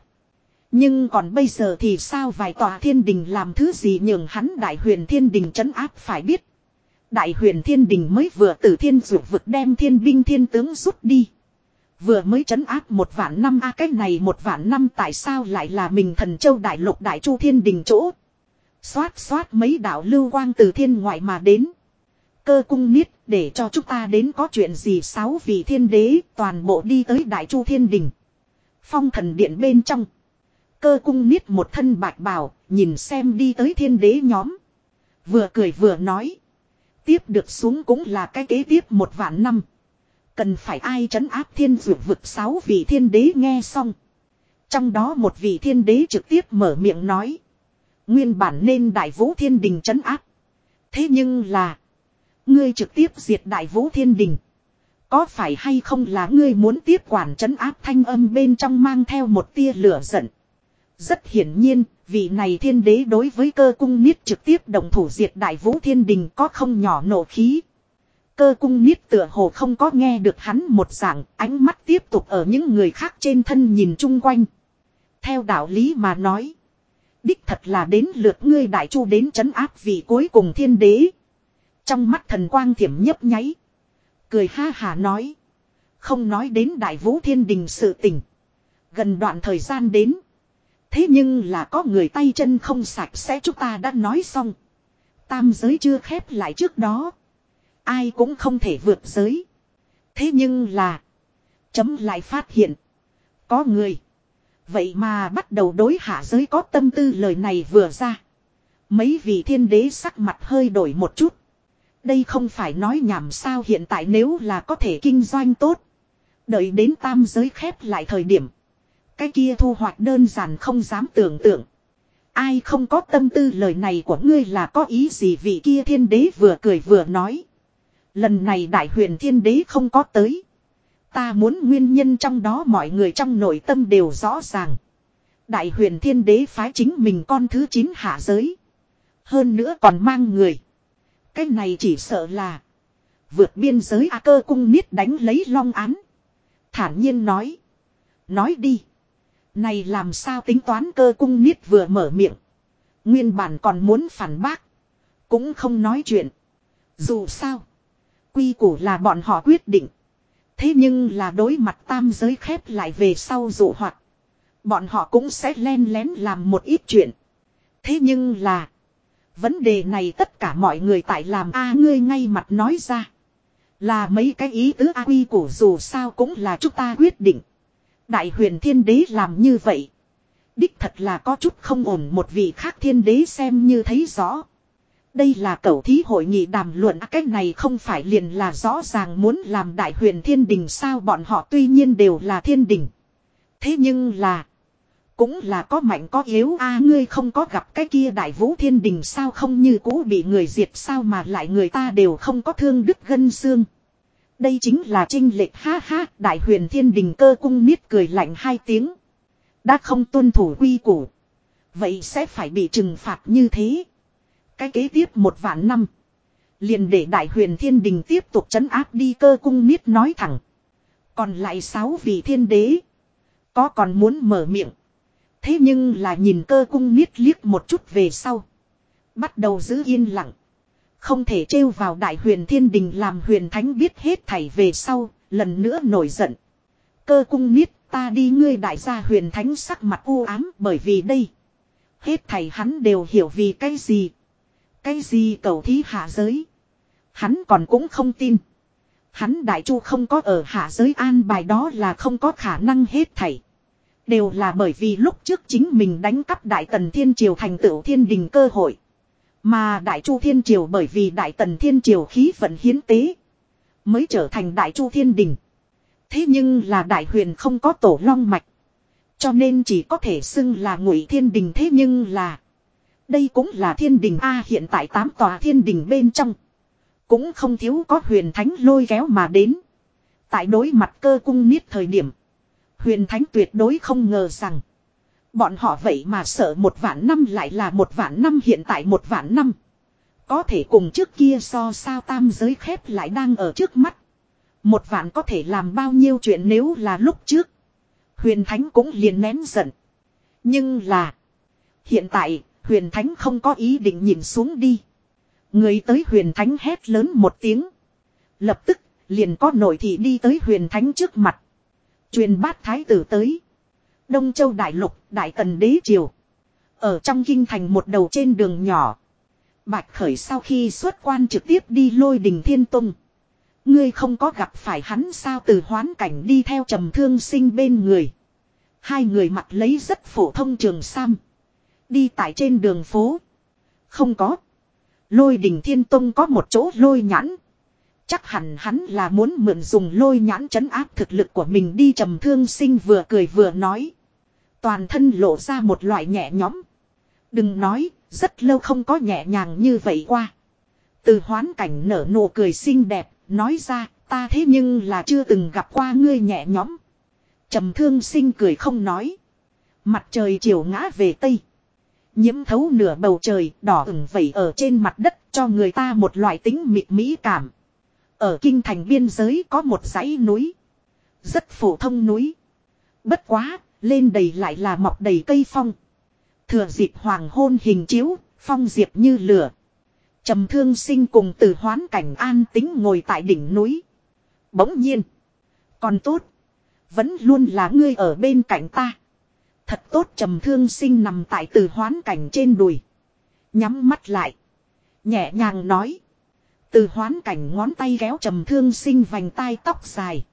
Nhưng còn bây giờ thì sao vài tòa thiên đình làm thứ gì nhường hắn đại huyền thiên đình trấn áp phải biết. Đại huyền thiên đình mới vừa từ thiên dụ vực đem thiên binh thiên tướng rút đi. Vừa mới trấn áp một vạn năm a à, cái này một vạn năm tại sao lại là mình thần châu đại lục đại chu thiên đình chỗ. Xoát xoát mấy đạo lưu quang từ thiên ngoại mà đến. Cơ cung niết để cho chúng ta đến có chuyện gì sáu vị thiên đế toàn bộ đi tới đại chu thiên đình. Phong thần điện bên trong. Cơ cung niết một thân bạch bào, nhìn xem đi tới thiên đế nhóm. Vừa cười vừa nói. Tiếp được xuống cũng là cái kế tiếp một vạn năm. Cần phải ai trấn áp thiên dược vực sáu vị thiên đế nghe xong. Trong đó một vị thiên đế trực tiếp mở miệng nói. Nguyên bản nên đại vũ thiên đình trấn áp. Thế nhưng là. Ngươi trực tiếp diệt đại vũ thiên đình. Có phải hay không là ngươi muốn tiếp quản trấn áp thanh âm bên trong mang theo một tia lửa giận. Rất hiển nhiên, vị này thiên đế đối với cơ cung niết trực tiếp đồng thủ diệt đại vũ thiên đình có không nhỏ nổ khí. Cơ cung niết tựa hồ không có nghe được hắn một dạng, ánh mắt tiếp tục ở những người khác trên thân nhìn chung quanh. Theo đạo lý mà nói. Đích thật là đến lượt ngươi đại chu đến chấn áp vị cuối cùng thiên đế. Trong mắt thần quang thiểm nhấp nháy. Cười ha hà nói. Không nói đến đại vũ thiên đình sự tình. Gần đoạn thời gian đến. Thế nhưng là có người tay chân không sạch sẽ chúng ta đã nói xong. Tam giới chưa khép lại trước đó. Ai cũng không thể vượt giới. Thế nhưng là. Chấm lại phát hiện. Có người. Vậy mà bắt đầu đối hạ giới có tâm tư lời này vừa ra. Mấy vị thiên đế sắc mặt hơi đổi một chút. Đây không phải nói nhảm sao hiện tại nếu là có thể kinh doanh tốt. Đợi đến tam giới khép lại thời điểm. Cái kia thu hoạch đơn giản không dám tưởng tượng. Ai không có tâm tư lời này của ngươi là có ý gì vị kia thiên đế vừa cười vừa nói. Lần này đại huyền thiên đế không có tới. Ta muốn nguyên nhân trong đó mọi người trong nội tâm đều rõ ràng. Đại huyền thiên đế phái chính mình con thứ 9 hạ giới. Hơn nữa còn mang người. Cái này chỉ sợ là. Vượt biên giới A cơ cung niết đánh lấy long án. Thản nhiên nói. Nói đi. Này làm sao tính toán cơ cung niết vừa mở miệng. Nguyên bản còn muốn phản bác. Cũng không nói chuyện. Dù sao. Quy củ là bọn họ quyết định. Thế nhưng là đối mặt tam giới khép lại về sau dụ hoạt. Bọn họ cũng sẽ len lén làm một ít chuyện. Thế nhưng là. Vấn đề này tất cả mọi người tại làm a ngươi ngay mặt nói ra. Là mấy cái ý tứ a quy của dù sao cũng là chúng ta quyết định. Đại huyền thiên đế làm như vậy. Đích thật là có chút không ổn một vị khác thiên đế xem như thấy rõ. Đây là cẩu thí hội nghị đàm luận cái này không phải liền là rõ ràng muốn làm đại huyền thiên đình sao bọn họ tuy nhiên đều là thiên đình. Thế nhưng là. Cũng là có mạnh có yếu a, ngươi không có gặp cái kia đại vũ thiên đình sao không như cũ bị người diệt sao mà lại người ta đều không có thương đức gân xương. Đây chính là trinh lệch, ha ha, đại huyền thiên đình cơ cung niết cười lạnh hai tiếng. Đã không tuân thủ quy củ. Vậy sẽ phải bị trừng phạt như thế. Cái kế tiếp một vạn năm. Liền để đại huyền thiên đình tiếp tục chấn áp đi cơ cung niết nói thẳng. Còn lại sáu vị thiên đế. Có còn muốn mở miệng. Thế nhưng là nhìn cơ cung niết liếc một chút về sau. Bắt đầu giữ yên lặng. Không thể trêu vào đại huyền thiên đình làm huyền thánh biết hết thảy về sau, lần nữa nổi giận. Cơ cung niết ta đi ngươi đại gia huyền thánh sắc mặt u ám bởi vì đây. Hết thảy hắn đều hiểu vì cái gì. Cái gì cầu thí hạ giới. Hắn còn cũng không tin. Hắn đại chu không có ở hạ giới an bài đó là không có khả năng hết thảy. Đều là bởi vì lúc trước chính mình đánh cắp đại tần thiên triều thành tựu thiên đình cơ hội. Mà đại chu thiên triều bởi vì đại tần thiên triều khí vận hiến tế. Mới trở thành đại chu thiên đình. Thế nhưng là đại huyền không có tổ long mạch. Cho nên chỉ có thể xưng là ngụy thiên đình thế nhưng là. Đây cũng là thiên đình A, hiện tại tám tòa thiên đình bên trong. Cũng không thiếu có huyền thánh lôi kéo mà đến. Tại đối mặt cơ cung niết thời điểm. Huyền thánh tuyệt đối không ngờ rằng. Bọn họ vậy mà sợ một vạn năm lại là một vạn năm hiện tại một vạn năm. Có thể cùng trước kia so sao tam giới khép lại đang ở trước mắt. Một vạn có thể làm bao nhiêu chuyện nếu là lúc trước. Huyền Thánh cũng liền nén giận. Nhưng là. Hiện tại, Huyền Thánh không có ý định nhìn xuống đi. Người tới Huyền Thánh hét lớn một tiếng. Lập tức, liền có nội thị đi tới Huyền Thánh trước mặt. Truyền bát thái tử tới. Đông Châu Đại Lục, Đại Tần Đế Triều. Ở trong kinh thành một đầu trên đường nhỏ. Bạch Khởi sau khi xuất quan trực tiếp đi lôi đình thiên tông. Ngươi không có gặp phải hắn sao từ hoán cảnh đi theo trầm thương sinh bên người. Hai người mặt lấy rất phổ thông trường sam. Đi tại trên đường phố. Không có. Lôi đình thiên tông có một chỗ lôi nhãn. Chắc hẳn hắn là muốn mượn dùng lôi nhãn chấn áp thực lực của mình đi trầm thương sinh vừa cười vừa nói. Toàn thân lộ ra một loại nhẹ nhõm. Đừng nói, rất lâu không có nhẹ nhàng như vậy qua. Từ hoán cảnh nở nụ cười xinh đẹp, nói ra, ta thế nhưng là chưa từng gặp qua ngươi nhẹ nhõm. trầm thương sinh cười không nói. Mặt trời chiều ngã về tây. Nhiễm thấu nửa bầu trời đỏ ửng vẩy ở trên mặt đất cho người ta một loại tính mịt mỹ cảm. Ở kinh thành biên giới có một dãy núi. Rất phổ thông núi. Bất quá, lên đầy lại là mọc đầy cây phong. Thừa dịp hoàng hôn hình chiếu, phong diệp như lửa. trầm thương sinh cùng từ hoán cảnh an tính ngồi tại đỉnh núi. Bỗng nhiên, Còn tốt. Vẫn luôn là ngươi ở bên cạnh ta. Thật tốt trầm thương sinh nằm tại từ hoán cảnh trên đùi. Nhắm mắt lại. Nhẹ nhàng nói. Từ hoán cảnh ngón tay kéo trầm thương sinh vành tai tóc dài.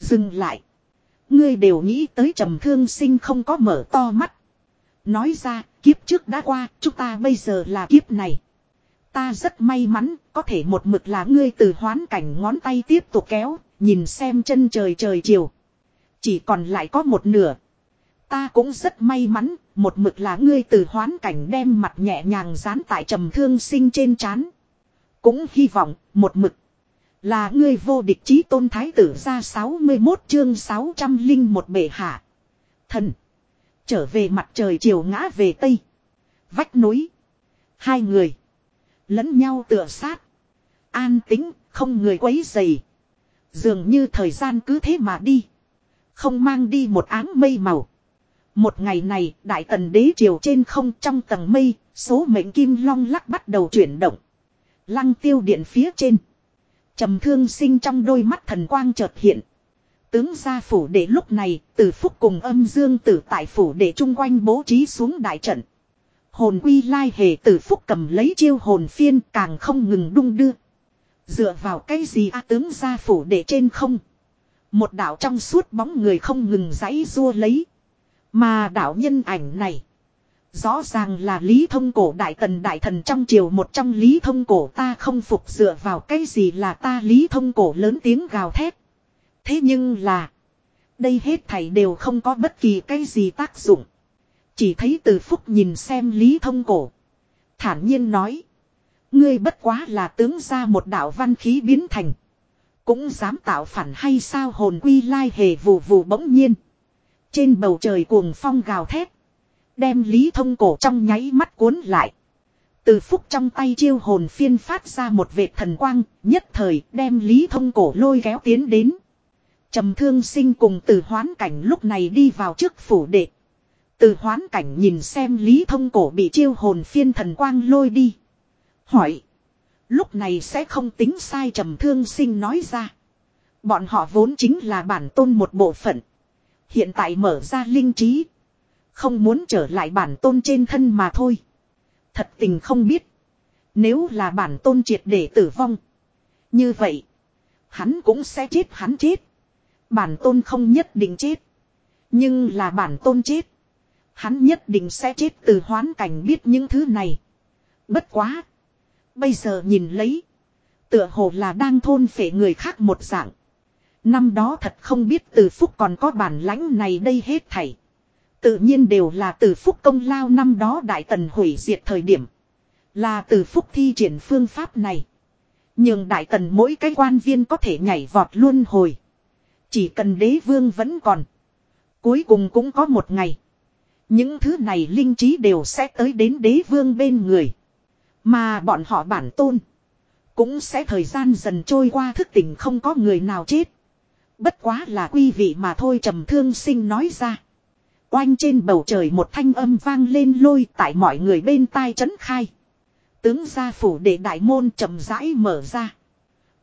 Dừng lại. Ngươi đều nghĩ tới trầm thương sinh không có mở to mắt. Nói ra, kiếp trước đã qua, chúng ta bây giờ là kiếp này. Ta rất may mắn, có thể một mực là ngươi từ hoán cảnh ngón tay tiếp tục kéo, nhìn xem chân trời trời chiều. Chỉ còn lại có một nửa. Ta cũng rất may mắn, một mực là ngươi từ hoán cảnh đem mặt nhẹ nhàng dán tại trầm thương sinh trên chán. Cũng hy vọng, một mực. Là ngươi vô địch chí tôn thái tử ra 61 chương 600 linh một bể hạ. Thần. Trở về mặt trời chiều ngã về tây. Vách núi. Hai người. Lẫn nhau tựa sát. An tính, không người quấy dày. Dường như thời gian cứ thế mà đi. Không mang đi một áng mây màu. Một ngày này, đại tần đế triều trên không trong tầng mây, số mệnh kim long lắc bắt đầu chuyển động. Lăng tiêu điện phía trên. trầm thương sinh trong đôi mắt thần quang chợt hiện. Tướng gia phủ đệ lúc này, từ phúc cùng âm dương tử tại phủ đệ chung quanh bố trí xuống đại trận. Hồn quy lai hề tử phúc cầm lấy chiêu hồn phiên càng không ngừng đung đưa. Dựa vào cái gì a tướng gia phủ đệ trên không. Một đạo trong suốt bóng người không ngừng giãy rua lấy. Mà đạo nhân ảnh này. Rõ ràng là Lý Thông Cổ Đại Tần Đại Thần trong triều một trong Lý Thông Cổ ta không phục dựa vào cái gì là ta Lý Thông Cổ lớn tiếng gào thét. Thế nhưng là. Đây hết thảy đều không có bất kỳ cái gì tác dụng. Chỉ thấy từ phúc nhìn xem Lý Thông Cổ. Thản nhiên nói. Ngươi bất quá là tướng ra một đạo văn khí biến thành. Cũng dám tạo phản hay sao hồn quy lai hề vù vù bỗng nhiên. Trên bầu trời cuồng phong gào thét. Đem Lý Thông Cổ trong nháy mắt cuốn lại. Từ phúc trong tay chiêu hồn phiên phát ra một vệt thần quang, nhất thời đem Lý Thông Cổ lôi kéo tiến đến. Trầm thương sinh cùng từ hoán cảnh lúc này đi vào trước phủ đệ. Từ hoán cảnh nhìn xem Lý Thông Cổ bị chiêu hồn phiên thần quang lôi đi. Hỏi. Lúc này sẽ không tính sai trầm thương sinh nói ra. Bọn họ vốn chính là bản tôn một bộ phận. Hiện tại mở ra linh trí. Không muốn trở lại bản tôn trên thân mà thôi. Thật tình không biết. Nếu là bản tôn triệt để tử vong. Như vậy. Hắn cũng sẽ chết, hắn chết. Bản tôn không nhất định chết. Nhưng là bản tôn chết. Hắn nhất định sẽ chết từ hoán cảnh biết những thứ này. Bất quá. Bây giờ nhìn lấy. Tựa hồ là đang thôn phệ người khác một dạng. Năm đó thật không biết từ phúc còn có bản lãnh này đây hết thảy. Tự nhiên đều là từ phúc công lao năm đó đại tần hủy diệt thời điểm. Là từ phúc thi triển phương pháp này. Nhưng đại tần mỗi cái quan viên có thể nhảy vọt luôn hồi. Chỉ cần đế vương vẫn còn. Cuối cùng cũng có một ngày. Những thứ này linh trí đều sẽ tới đến đế vương bên người. Mà bọn họ bản tôn. Cũng sẽ thời gian dần trôi qua thức tỉnh không có người nào chết. Bất quá là quy vị mà thôi trầm thương sinh nói ra. Oanh trên bầu trời một thanh âm vang lên lôi tại mọi người bên tai chấn khai. Tướng gia phủ để đại môn chậm rãi mở ra.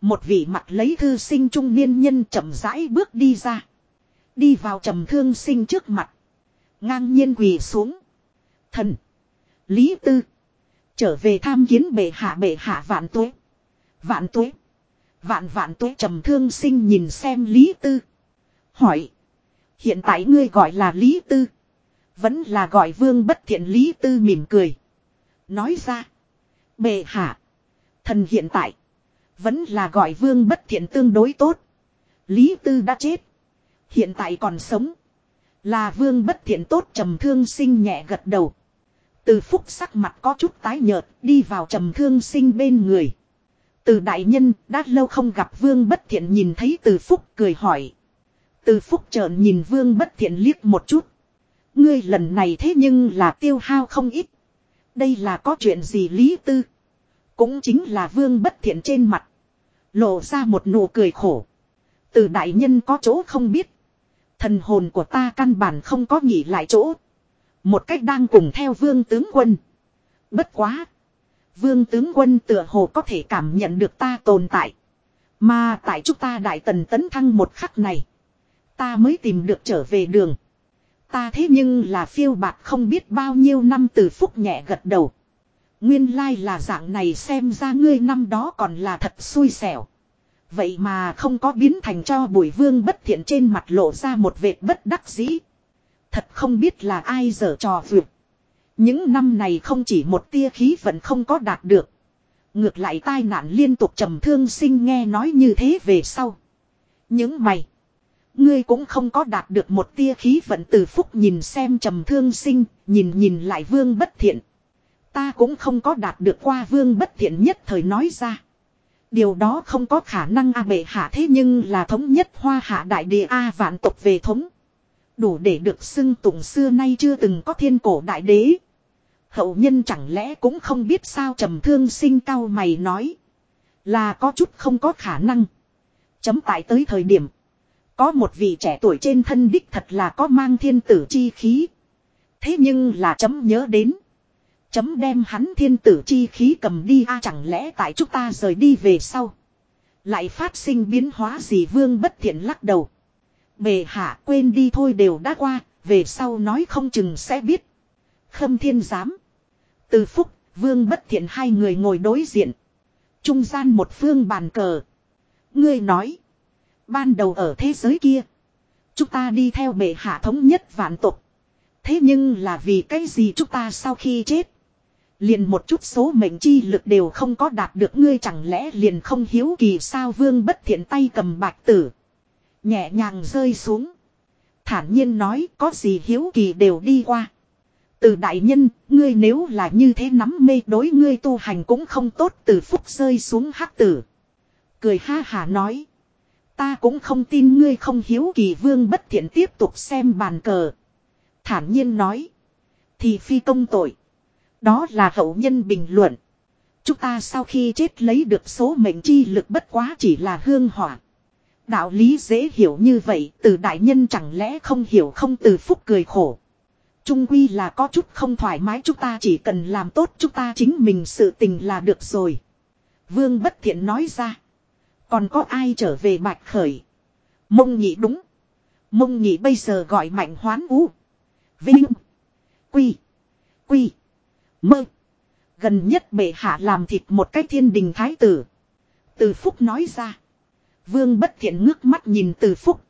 Một vị mặt lấy thư sinh trung niên nhân chậm rãi bước đi ra. Đi vào trầm thương sinh trước mặt. Ngang nhiên quỳ xuống. Thần. Lý tư. Trở về tham kiến bệ hạ bệ hạ vạn tuế. Vạn tuế. Vạn vạn tuế trầm thương sinh nhìn xem Lý tư. Hỏi. Hiện tại ngươi gọi là Lý tư. Vẫn là gọi vương bất thiện Lý tư mỉm cười. Nói ra. Bệ hạ. Thần hiện tại. Vẫn là gọi vương bất thiện tương đối tốt. Lý tư đã chết. Hiện tại còn sống. Là vương bất thiện tốt trầm thương sinh nhẹ gật đầu. Từ phúc sắc mặt có chút tái nhợt, đi vào trầm thương sinh bên người. Từ đại nhân, đã lâu không gặp vương bất thiện nhìn thấy từ phúc, cười hỏi. Từ phúc trợn nhìn vương bất thiện liếc một chút. Ngươi lần này thế nhưng là tiêu hao không ít. Đây là có chuyện gì lý tư. Cũng chính là vương bất thiện trên mặt. Lộ ra một nụ cười khổ. Từ đại nhân có chỗ không biết. Thần hồn của ta căn bản không có nghỉ lại chỗ. Một cách đang cùng theo vương tướng quân. Bất quá. Vương tướng quân tựa hồ có thể cảm nhận được ta tồn tại. Mà tại chúng ta đại tần tấn thăng một khắc này. Ta mới tìm được trở về đường. Ta thế nhưng là phiêu bạc không biết bao nhiêu năm từ phúc nhẹ gật đầu. Nguyên lai là dạng này xem ra ngươi năm đó còn là thật xui xẻo. Vậy mà không có biến thành cho bùi vương bất thiện trên mặt lộ ra một vệt bất đắc dĩ. Thật không biết là ai dở trò vượt. Những năm này không chỉ một tia khí vẫn không có đạt được. Ngược lại tai nạn liên tục trầm thương sinh nghe nói như thế về sau. Những mày. Ngươi cũng không có đạt được một tia khí vận từ phúc nhìn xem trầm thương sinh, nhìn nhìn lại vương bất thiện. Ta cũng không có đạt được qua vương bất thiện nhất thời nói ra. Điều đó không có khả năng a bệ hạ thế nhưng là thống nhất hoa hạ đại địa a vạn tộc về thống. Đủ để được xưng tụng xưa nay chưa từng có thiên cổ đại đế. Hậu nhân chẳng lẽ cũng không biết sao trầm thương sinh cao mày nói. Là có chút không có khả năng. Chấm tại tới thời điểm. Có một vị trẻ tuổi trên thân đích thật là có mang thiên tử chi khí. Thế nhưng là chấm nhớ đến. Chấm đem hắn thiên tử chi khí cầm đi a chẳng lẽ tại chúng ta rời đi về sau. Lại phát sinh biến hóa gì vương bất thiện lắc đầu. Bề hạ quên đi thôi đều đã qua, về sau nói không chừng sẽ biết. Khâm thiên giám. Từ phúc, vương bất thiện hai người ngồi đối diện. Trung gian một phương bàn cờ. Ngươi nói. Ban đầu ở thế giới kia. Chúng ta đi theo bệ hạ thống nhất vạn tục. Thế nhưng là vì cái gì chúng ta sau khi chết. Liền một chút số mệnh chi lực đều không có đạt được ngươi chẳng lẽ liền không hiếu kỳ sao vương bất thiện tay cầm bạch tử. Nhẹ nhàng rơi xuống. Thản nhiên nói có gì hiếu kỳ đều đi qua. Từ đại nhân, ngươi nếu là như thế nắm mê đối ngươi tu hành cũng không tốt từ phúc rơi xuống hắc tử. Cười ha hà nói. Ta cũng không tin ngươi không hiếu kỳ vương bất thiện tiếp tục xem bàn cờ. Thản nhiên nói. Thì phi công tội. Đó là hậu nhân bình luận. Chúng ta sau khi chết lấy được số mệnh chi lực bất quá chỉ là hương hỏa. Đạo lý dễ hiểu như vậy, từ đại nhân chẳng lẽ không hiểu không từ phúc cười khổ. Trung quy là có chút không thoải mái chúng ta chỉ cần làm tốt chúng ta chính mình sự tình là được rồi. Vương bất thiện nói ra. Còn có ai trở về bạch khởi? Mông nhị đúng. Mông nhị bây giờ gọi mạnh hoán ú. Vinh. Quy. Quy. Mơ. Gần nhất bệ hạ làm thịt một cái thiên đình thái tử. Từ phúc nói ra. Vương bất thiện ngước mắt nhìn từ phúc.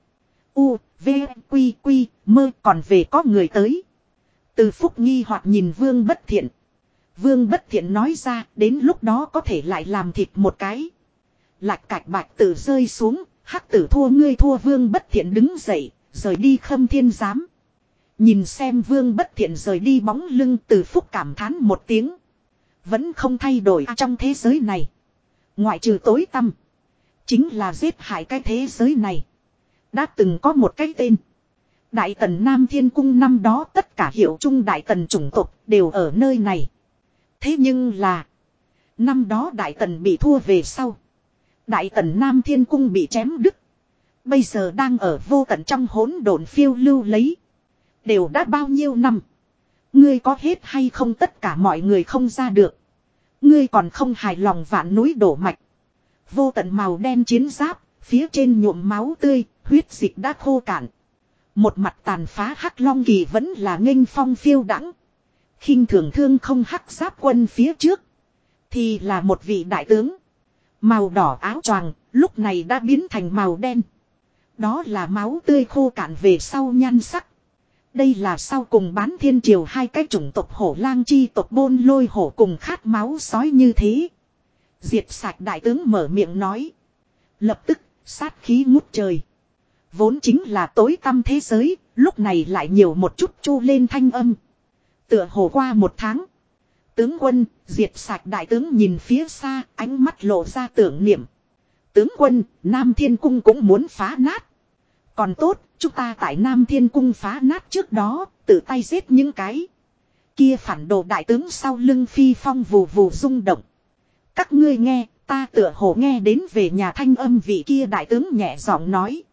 U, V, Quy, Quy, mơ còn về có người tới. Từ phúc nghi hoặc nhìn vương bất thiện. Vương bất thiện nói ra đến lúc đó có thể lại làm thịt một cái. Lạch cạch bạch tử rơi xuống, hắc tử thua ngươi thua vương bất thiện đứng dậy, rời đi khâm thiên giám. Nhìn xem vương bất thiện rời đi bóng lưng từ phúc cảm thán một tiếng. Vẫn không thay đổi à, trong thế giới này. Ngoại trừ tối tâm. Chính là giết hại cái thế giới này. Đã từng có một cái tên. Đại tần Nam Thiên Cung năm đó tất cả hiệu trung đại tần chủng tộc đều ở nơi này. Thế nhưng là. Năm đó đại tần bị thua về sau. Đại tần Nam Thiên Cung bị chém đứt. Bây giờ đang ở vô tận trong hỗn độn phiêu lưu lấy. Đều đã bao nhiêu năm. Ngươi có hết hay không tất cả mọi người không ra được. Ngươi còn không hài lòng vạn núi đổ mạch. Vô tận màu đen chiến giáp, phía trên nhuộm máu tươi, huyết dịch đã khô cạn. Một mặt tàn phá hắc long kỳ vẫn là nghênh phong phiêu đắng. khinh thường thương không hắc giáp quân phía trước. Thì là một vị đại tướng. Màu đỏ áo choàng lúc này đã biến thành màu đen. Đó là máu tươi khô cạn về sau nhan sắc. Đây là sau cùng bán thiên triều hai cái chủng tộc hổ lang chi tộc bôn lôi hổ cùng khát máu sói như thế. Diệt sạch đại tướng mở miệng nói. Lập tức, sát khí ngút trời. Vốn chính là tối tăm thế giới, lúc này lại nhiều một chút chu lên thanh âm. Tựa hồ qua một tháng. Tướng quân, diệt sạch đại tướng nhìn phía xa, ánh mắt lộ ra tưởng niệm. Tướng quân, Nam Thiên Cung cũng muốn phá nát. Còn tốt, chúng ta tại Nam Thiên Cung phá nát trước đó, tự tay giết những cái. Kia phản đồ đại tướng sau lưng phi phong vù vù rung động. Các ngươi nghe, ta tựa hồ nghe đến về nhà thanh âm vị kia đại tướng nhẹ giọng nói.